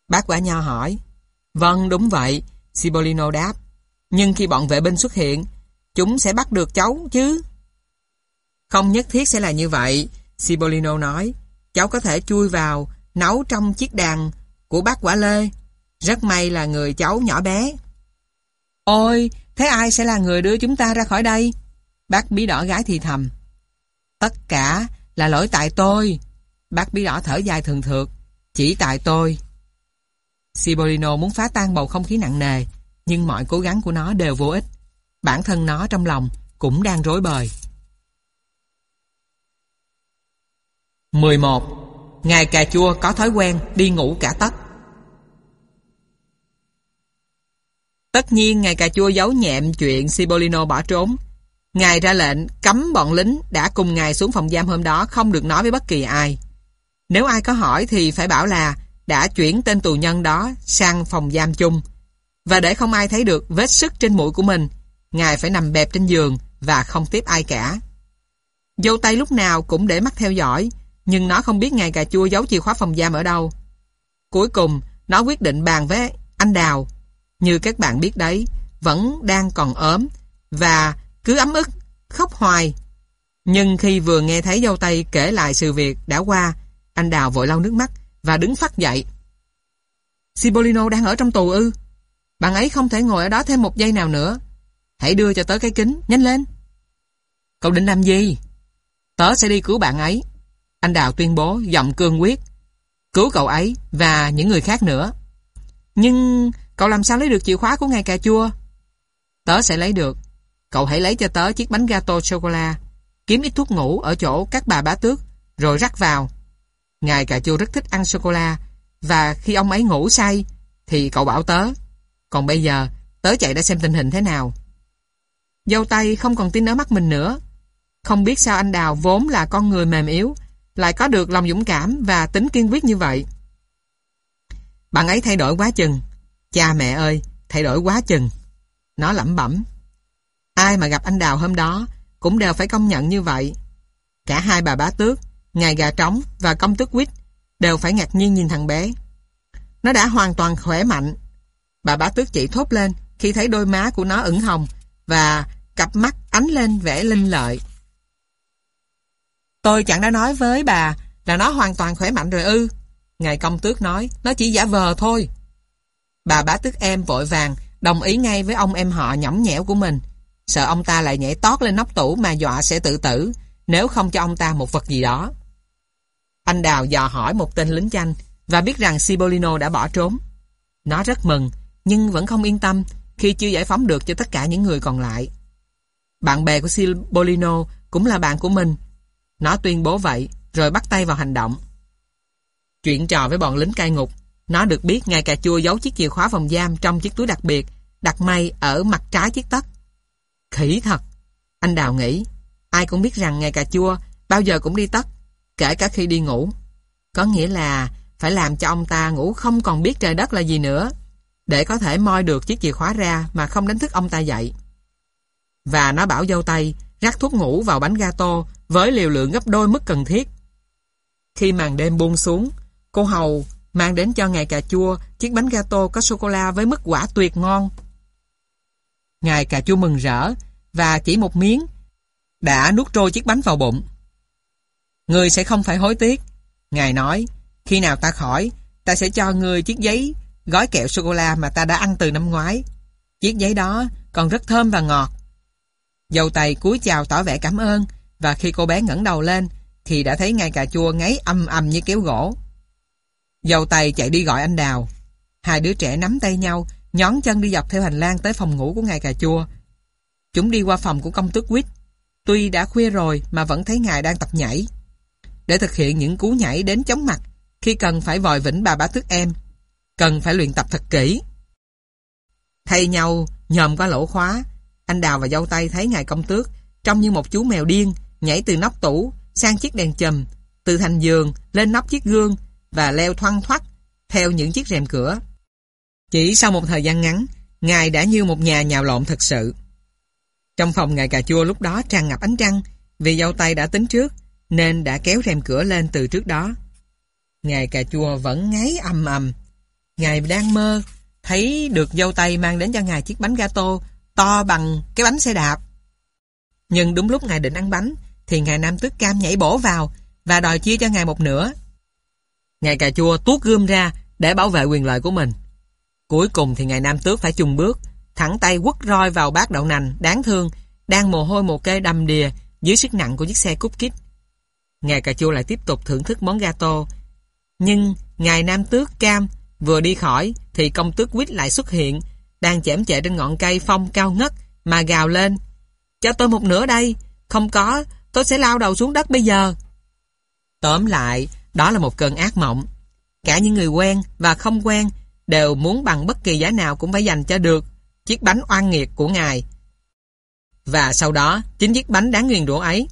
Bác quả nho hỏi. Vâng, đúng vậy, Sibolino đáp. Nhưng khi bọn vệ binh xuất hiện, chúng sẽ bắt được cháu chứ. Không nhất thiết sẽ là như vậy, Sibolino nói. Cháu có thể chui vào, nấu trong chiếc đàn của bác quả lê. Rất may là người cháu nhỏ bé. Ôi, thế ai sẽ là người đưa chúng ta ra khỏi đây? Bác bí đỏ gái thì thầm. Tất cả là lỗi tại tôi. Bác bí đỏ thở dài thường thượt. Chỉ tại tôi. Sibolino muốn phá tan bầu không khí nặng nề, nhưng mọi cố gắng của nó đều vô ích. Bản thân nó trong lòng cũng đang rối bời. 11. Ngài cà chua có thói quen đi ngủ cả tất. Tất nhiên ngài cà chua giấu nhẹm chuyện Sibolino bỏ trốn. Ngài ra lệnh cấm bọn lính đã cùng ngài xuống phòng giam hôm đó không được nói với bất kỳ ai. Nếu ai có hỏi thì phải bảo là đã chuyển tên tù nhân đó sang phòng giam chung. Và để không ai thấy được vết sức trên mũi của mình, ngài phải nằm bẹp trên giường và không tiếp ai cả. Dâu tay lúc nào cũng để mắt theo dõi, nhưng nó không biết ngài cà chua giấu chìa khóa phòng giam ở đâu. Cuối cùng, nó quyết định bàn với anh Đào. Như các bạn biết đấy, vẫn đang còn ốm và cứ ấm ức, khóc hoài. Nhưng khi vừa nghe thấy dâu tay kể lại sự việc đã qua, anh Đào vội lau nước mắt và đứng phát dậy. Sibolino đang ở trong tù ư? Bạn ấy không thể ngồi ở đó thêm một giây nào nữa. Hãy đưa cho tớ cái kính, nhanh lên. Cậu định làm gì? Tớ sẽ đi cứu bạn ấy. Anh Đào tuyên bố giọng cương quyết. Cứu cậu ấy và những người khác nữa. Nhưng cậu làm sao lấy được chìa khóa của ngài cà chua? Tớ sẽ lấy được. Cậu hãy lấy cho tớ chiếc bánh gato sô-cô-la, kiếm ít thuốc ngủ ở chỗ các bà bá tước, rồi rắc vào. Ngài cà chua rất thích ăn sô-cô-la, và khi ông ấy ngủ say, thì cậu bảo tớ. Còn bây giờ, tớ chạy ra xem tình hình thế nào. Dâu tay không còn tin ở mắt mình nữa. Không biết sao anh Đào vốn là con người mềm yếu, lại có được lòng dũng cảm và tính kiên quyết như vậy. Bạn ấy thay đổi quá chừng. Cha mẹ ơi, thay đổi quá chừng. Nó lẩm bẩm. Ai mà gặp anh Đào hôm đó cũng đều phải công nhận như vậy. Cả hai bà bá tước, ngài gà trống và công tước quýt đều phải ngạc nhiên nhìn thằng bé. Nó đã hoàn toàn khỏe mạnh. Bà bá tước chị thốt lên khi thấy đôi má của nó ửng hồng và cặp mắt ánh lên vẻ linh lợi. Tôi chẳng đã nói với bà là nó hoàn toàn khỏe mạnh rồi ư. Ngài công tước nói, nó chỉ giả vờ thôi. Bà bá tước em vội vàng, đồng ý ngay với ông em họ nhõng nhẽo của mình. Sợ ông ta lại nhảy tót lên nóc tủ mà dọa sẽ tự tử, nếu không cho ông ta một vật gì đó. Anh Đào dò hỏi một tên lính chanh và biết rằng Cibolino đã bỏ trốn. Nó rất mừng, nhưng vẫn không yên tâm khi chưa giải phóng được cho tất cả những người còn lại. Bạn bè của Cibolino cũng là bạn của mình. Nó tuyên bố vậy, rồi bắt tay vào hành động. Chuyện trò với bọn lính cai ngục, nó được biết ngài cà chua giấu chiếc chìa khóa phòng giam trong chiếc túi đặc biệt, đặt may ở mặt trái chiếc tất. Khỉ thật! Anh Đào nghĩ, ai cũng biết rằng ngài cà chua bao giờ cũng đi tất, kể cả khi đi ngủ. Có nghĩa là phải làm cho ông ta ngủ không còn biết trời đất là gì nữa, để có thể moi được chiếc chìa khóa ra mà không đánh thức ông ta dậy. Và nó bảo dâu tay rắc thuốc ngủ vào bánh gato với liều lượng gấp đôi mức cần thiết. Khi màn đêm buông xuống, cô hầu mang đến cho ngài cà chua chiếc bánh gato có sô-cô-la với mức quả tuyệt ngon. Ngài cà chua mừng rỡ và chỉ một miếng đã nuốt trôi chiếc bánh vào bụng. Ngươi sẽ không phải hối tiếc. Ngài nói, khi nào ta khỏi, ta sẽ cho ngươi chiếc giấy gói kẹo sô-cô-la mà ta đã ăn từ năm ngoái. Chiếc giấy đó còn rất thơm và ngọt. Dâu tay cúi chào tỏ vẻ cảm ơn và khi cô bé ngẩng đầu lên thì đã thấy ngài cà chua ngáy âm âm như kéo gỗ. Dâu tay chạy đi gọi anh Đào. Hai đứa trẻ nắm tay nhau, nhón chân đi dọc theo hành lang tới phòng ngủ của ngài cà chua. Chúng đi qua phòng của công tước quýt. Tuy đã khuya rồi mà vẫn thấy ngài đang tập nhảy. Để thực hiện những cú nhảy đến chóng mặt khi cần phải vòi vĩnh bà bá tước em, cần phải luyện tập thật kỹ. Thay nhau nhòm qua lỗ khóa, anh Đào và dâu tay thấy ngài công tước trông như một chú mèo điên nhảy từ nóc tủ sang chiếc đèn chùm, từ thành giường lên nóc chiếc gương và leo thoăn thoắt theo những chiếc rèm cửa. Chỉ sau một thời gian ngắn, ngài đã như một nhà nhào lộn thật sự. Trong phòng ngài cà chua lúc đó tràn ngập ánh trăng vì dâu tay đã tính trước nên đã kéo rèm cửa lên từ trước đó. Ngài cà chua vẫn ngáy ầm ầm. Ngài đang mơ, thấy được dâu tay mang đến cho ngài chiếc bánh gato to bằng cái bánh xe đạp. Nhưng đúng lúc ngài định ăn bánh, thì ngài Nam Tước Cam nhảy bổ vào và đòi chia cho ngài một nửa. Ngài cà chua tuốt gươm ra để bảo vệ quyền lợi của mình. Cuối cùng thì ngài Nam Tước phải chung bước, thẳng tay quất roi vào bát đậu nành đáng thương, đang mồ hôi một kê đầm đìa dưới sức nặng của chiếc xe cúp kít. Ngài cà chua lại tiếp tục thưởng thức món gato. Nhưng ngài Nam Tước Cam vừa đi khỏi thì công tước quýt lại xuất hiện, đang chẻm chệ trên ngọn cây phong cao ngất mà gào lên. Cho tôi một nửa đây, không có, tôi sẽ lao đầu xuống đất bây giờ. Tóm lại, đó là một cơn ác mộng. Cả những người quen và không quen đều muốn bằng bất kỳ giá nào cũng phải dành cho được chiếc bánh oan nghiệt của ngài. Và sau đó, chính chiếc bánh đáng nguyền rủa ấy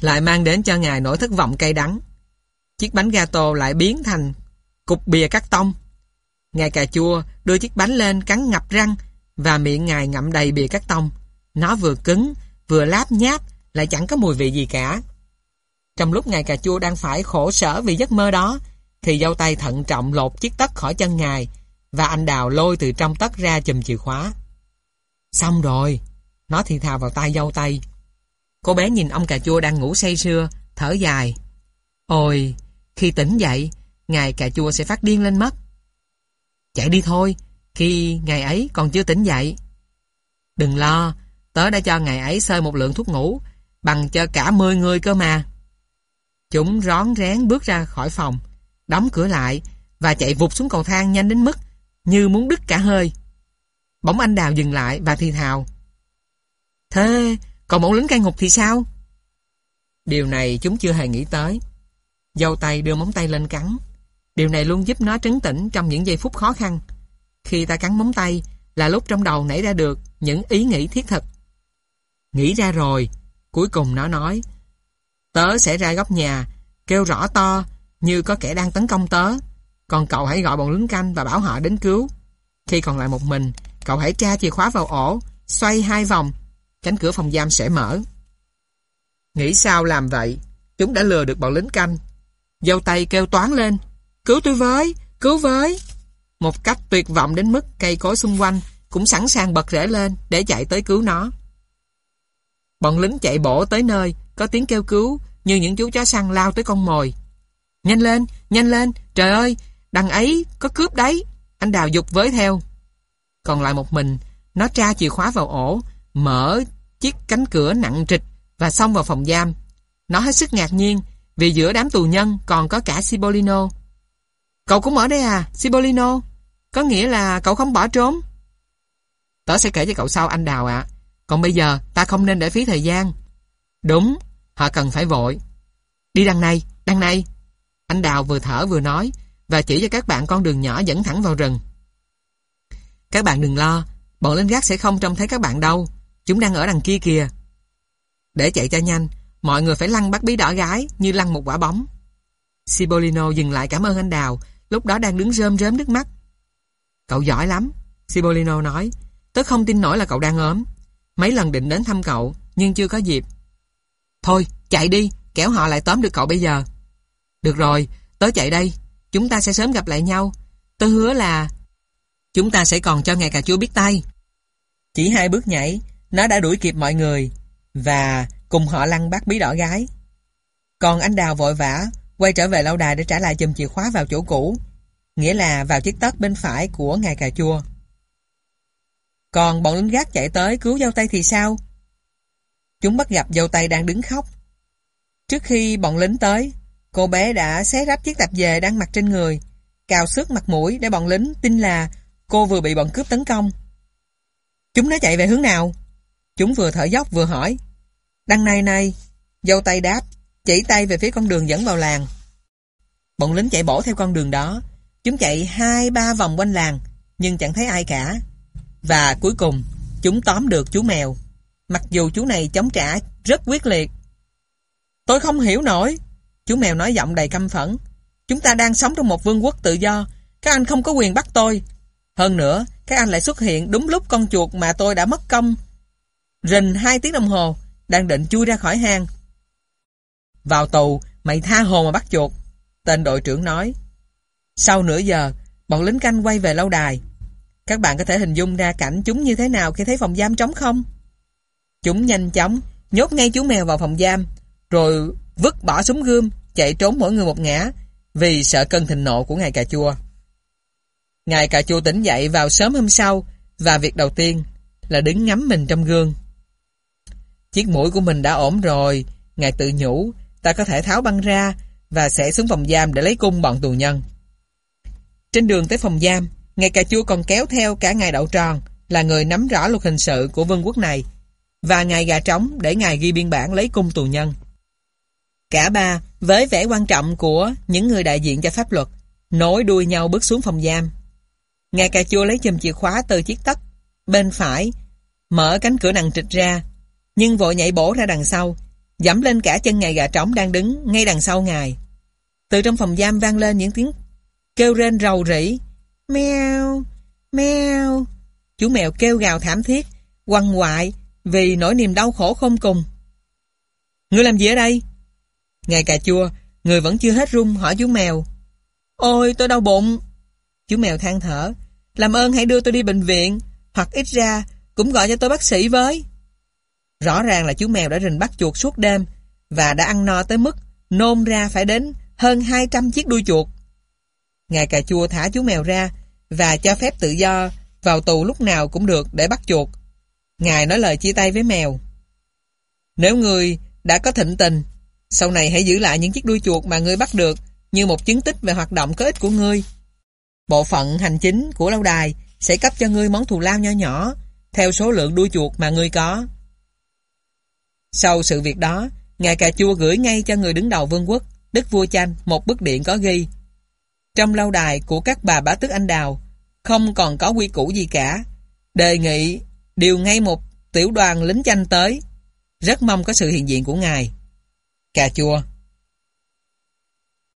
lại mang đến cho ngài nỗi thất vọng cay đắng. Chiếc bánh gato lại biến thành cục bìa cắt tông. Ngài cà chua đưa chiếc bánh lên cắn ngập răng và miệng ngài ngậm đầy bìa cắt tông. Nó vừa cứng, vừa láp nháp, lại chẳng có mùi vị gì cả. Trong lúc ngài cà chua đang phải khổ sở vì giấc mơ đó, thì dâu tay thận trọng lột chiếc tất khỏi chân ngài và anh đào lôi từ trong tất ra chùm chìa khóa. Xong rồi, nó thì thào vào tay dâu tay. Cô bé nhìn ông cà chua đang ngủ say sưa, thở dài. Ôi, khi tỉnh dậy, ngài cà chua sẽ phát điên lên mất. Chạy đi thôi, khi ngày ấy còn chưa tỉnh dậy. Đừng lo, tớ đã cho ngày ấy sơi một lượng thuốc ngủ, bằng cho cả 10 người cơ mà. Chúng rón rén bước ra khỏi phòng, đóng cửa lại và chạy vụt xuống cầu thang nhanh đến mức như muốn đứt cả hơi. Bỗng anh Đào dừng lại và thì thào. Thế, còn bọn lính cai ngục thì sao? Điều này chúng chưa hề nghĩ tới. Dâu tay đưa móng tay lên cắn. Điều này luôn giúp nó trấn tĩnh trong những giây phút khó khăn. Khi ta cắn móng tay là lúc trong đầu nảy ra được những ý nghĩ thiết thực. Nghĩ ra rồi, cuối cùng nó nói Tớ sẽ ra góc nhà, kêu rõ to như có kẻ đang tấn công tớ. Còn cậu hãy gọi bọn lính canh và bảo họ đến cứu. Khi còn lại một mình, cậu hãy tra chìa khóa vào ổ, xoay hai vòng, cánh cửa phòng giam sẽ mở. Nghĩ sao làm vậy? Chúng đã lừa được bọn lính canh. Dâu tay kêu toán lên. Cứu tôi với! Cứu với! Một cách tuyệt vọng đến mức cây cối xung quanh cũng sẵn sàng bật rễ lên để chạy tới cứu nó. Bọn lính chạy bổ tới nơi, có tiếng kêu cứu như những chú chó săn lao tới con mồi. Nhanh lên, nhanh lên, trời ơi, đằng ấy có cướp đấy. Anh Đào dục với theo. Còn lại một mình, nó tra chìa khóa vào ổ, mở chiếc cánh cửa nặng trịch và xông vào phòng giam. Nó hết sức ngạc nhiên vì giữa đám tù nhân còn có cả Sibolino. Cậu cũng ở đây à, Sibolino? Có nghĩa là cậu không bỏ trốn? Tớ sẽ kể cho cậu sau anh Đào ạ. Còn bây giờ ta không nên để phí thời gian. Đúng, họ cần phải vội. Đi đằng này, đằng này. Anh Đào vừa thở vừa nói và chỉ cho các bạn con đường nhỏ dẫn thẳng vào rừng. Các bạn đừng lo, bọn lính gác sẽ không trông thấy các bạn đâu. Chúng đang ở đằng kia kìa. Để chạy cho nhanh, mọi người phải lăn bắt bí đỏ gái như lăn một quả bóng. Sibolino dừng lại cảm ơn anh Đào, lúc đó đang đứng rơm rớm nước mắt. Cậu giỏi lắm, Sibolino nói. Tớ không tin nổi là cậu đang ốm. Mấy lần định đến thăm cậu, nhưng chưa có dịp. Thôi, chạy đi, kéo họ lại tóm được cậu bây giờ. Được rồi, tớ chạy đây. Chúng ta sẽ sớm gặp lại nhau. Tớ hứa là chúng ta sẽ còn cho ngài cà chua biết tay. Chỉ hai bước nhảy, nó đã đuổi kịp mọi người và cùng họ lăn bắt bí đỏ gái. Còn anh Đào vội vã quay trở về lâu đài để trả lại chùm chìa khóa vào chỗ cũ, nghĩa là vào chiếc tất bên phải của ngài cà chua. Còn bọn lính gác chạy tới cứu dâu tay thì sao? Chúng bắt gặp dâu tay đang đứng khóc. Trước khi bọn lính tới, cô bé đã xé rách chiếc tạp dề đang mặc trên người, cào xước mặt mũi để bọn lính tin là cô vừa bị bọn cướp tấn công. Chúng nó chạy về hướng nào? Chúng vừa thở dốc vừa hỏi. Đằng này này, dâu tay đáp, chỉ tay về phía con đường dẫn vào làng. Bọn lính chạy bổ theo con đường đó. Chúng chạy hai ba vòng quanh làng, nhưng chẳng thấy ai cả. Và cuối cùng, chúng tóm được chú mèo. Mặc dù chú này chống trả rất quyết liệt. Tôi không hiểu nổi. Chú mèo nói giọng đầy căm phẫn. Chúng ta đang sống trong một vương quốc tự do. Các anh không có quyền bắt tôi. Hơn nữa, các anh lại xuất hiện đúng lúc con chuột mà tôi đã mất công. Rình hai tiếng đồng hồ, đang định chui ra khỏi hang. Vào tù, mày tha hồ mà bắt chuột. Tên đội trưởng nói. Sau nửa giờ, bọn lính canh quay về lâu đài. Các bạn có thể hình dung ra cảnh chúng như thế nào khi thấy phòng giam trống không? Chúng nhanh chóng nhốt ngay chú mèo vào phòng giam, rồi vứt bỏ súng gươm, chạy trốn mỗi người một ngã, vì sợ cơn thịnh nộ của ngài cà chua. Ngài cà chua tỉnh dậy vào sớm hôm sau, và việc đầu tiên là đứng ngắm mình trong gương. Chiếc mũi của mình đã ổn rồi, ngài tự nhủ, ta có thể tháo băng ra và sẽ xuống phòng giam để lấy cung bọn tù nhân. Trên đường tới phòng giam, ngài cà chua còn kéo theo cả ngài đậu tròn, là người nắm rõ luật hình sự của vương quốc này, và ngài gà trống để ngài ghi biên bản lấy cung tù nhân. Cả ba, với vẻ quan trọng của những người đại diện cho pháp luật, nối đuôi nhau bước xuống phòng giam. Ngài cà chua lấy chùm chìa khóa từ chiếc tất bên phải, mở cánh cửa nặng trịch ra, nhưng vội nhảy bổ ra đằng sau, dẫm lên cả chân ngài gà trống đang đứng ngay đằng sau ngài. Từ trong phòng giam vang lên những tiếng kêu rên rầu rĩ. Mèo, mèo. Chú mèo kêu gào thảm thiết, quằn quại vì nỗi niềm đau khổ không cùng. Ngươi làm gì ở đây? Ngài cà chua, người vẫn chưa hết run hỏi chú mèo. Ôi, tôi đau bụng. Chú mèo than thở. Làm ơn hãy đưa tôi đi bệnh viện, hoặc ít ra cũng gọi cho tôi bác sĩ với. Rõ ràng là chú mèo đã rình bắt chuột suốt đêm và đã ăn no tới mức nôn ra phải đến hơn 200 chiếc đuôi chuột. Ngài cà chua thả chú mèo ra và cho phép tự do vào tù lúc nào cũng được để bắt chuột. Ngài nói lời chia tay với mèo. Nếu người đã có thịnh tình, sau này hãy giữ lại những chiếc đuôi chuột mà ngươi bắt được như một chứng tích về hoạt động có ích của ngươi. Bộ phận hành chính của lâu đài sẽ cấp cho ngươi món thù lao nho nhỏ theo số lượng đuôi chuột mà ngươi có. Sau sự việc đó, Ngài cà chua gửi ngay cho người đứng đầu vương quốc, Đức Vua Chanh, một bức điện có ghi. Trong lâu đài của các bà bá tước anh đào, không còn có quy củ gì cả. Đề nghị điều ngay một tiểu đoàn lính chanh tới. Rất mong có sự hiện diện của ngài. Cà chua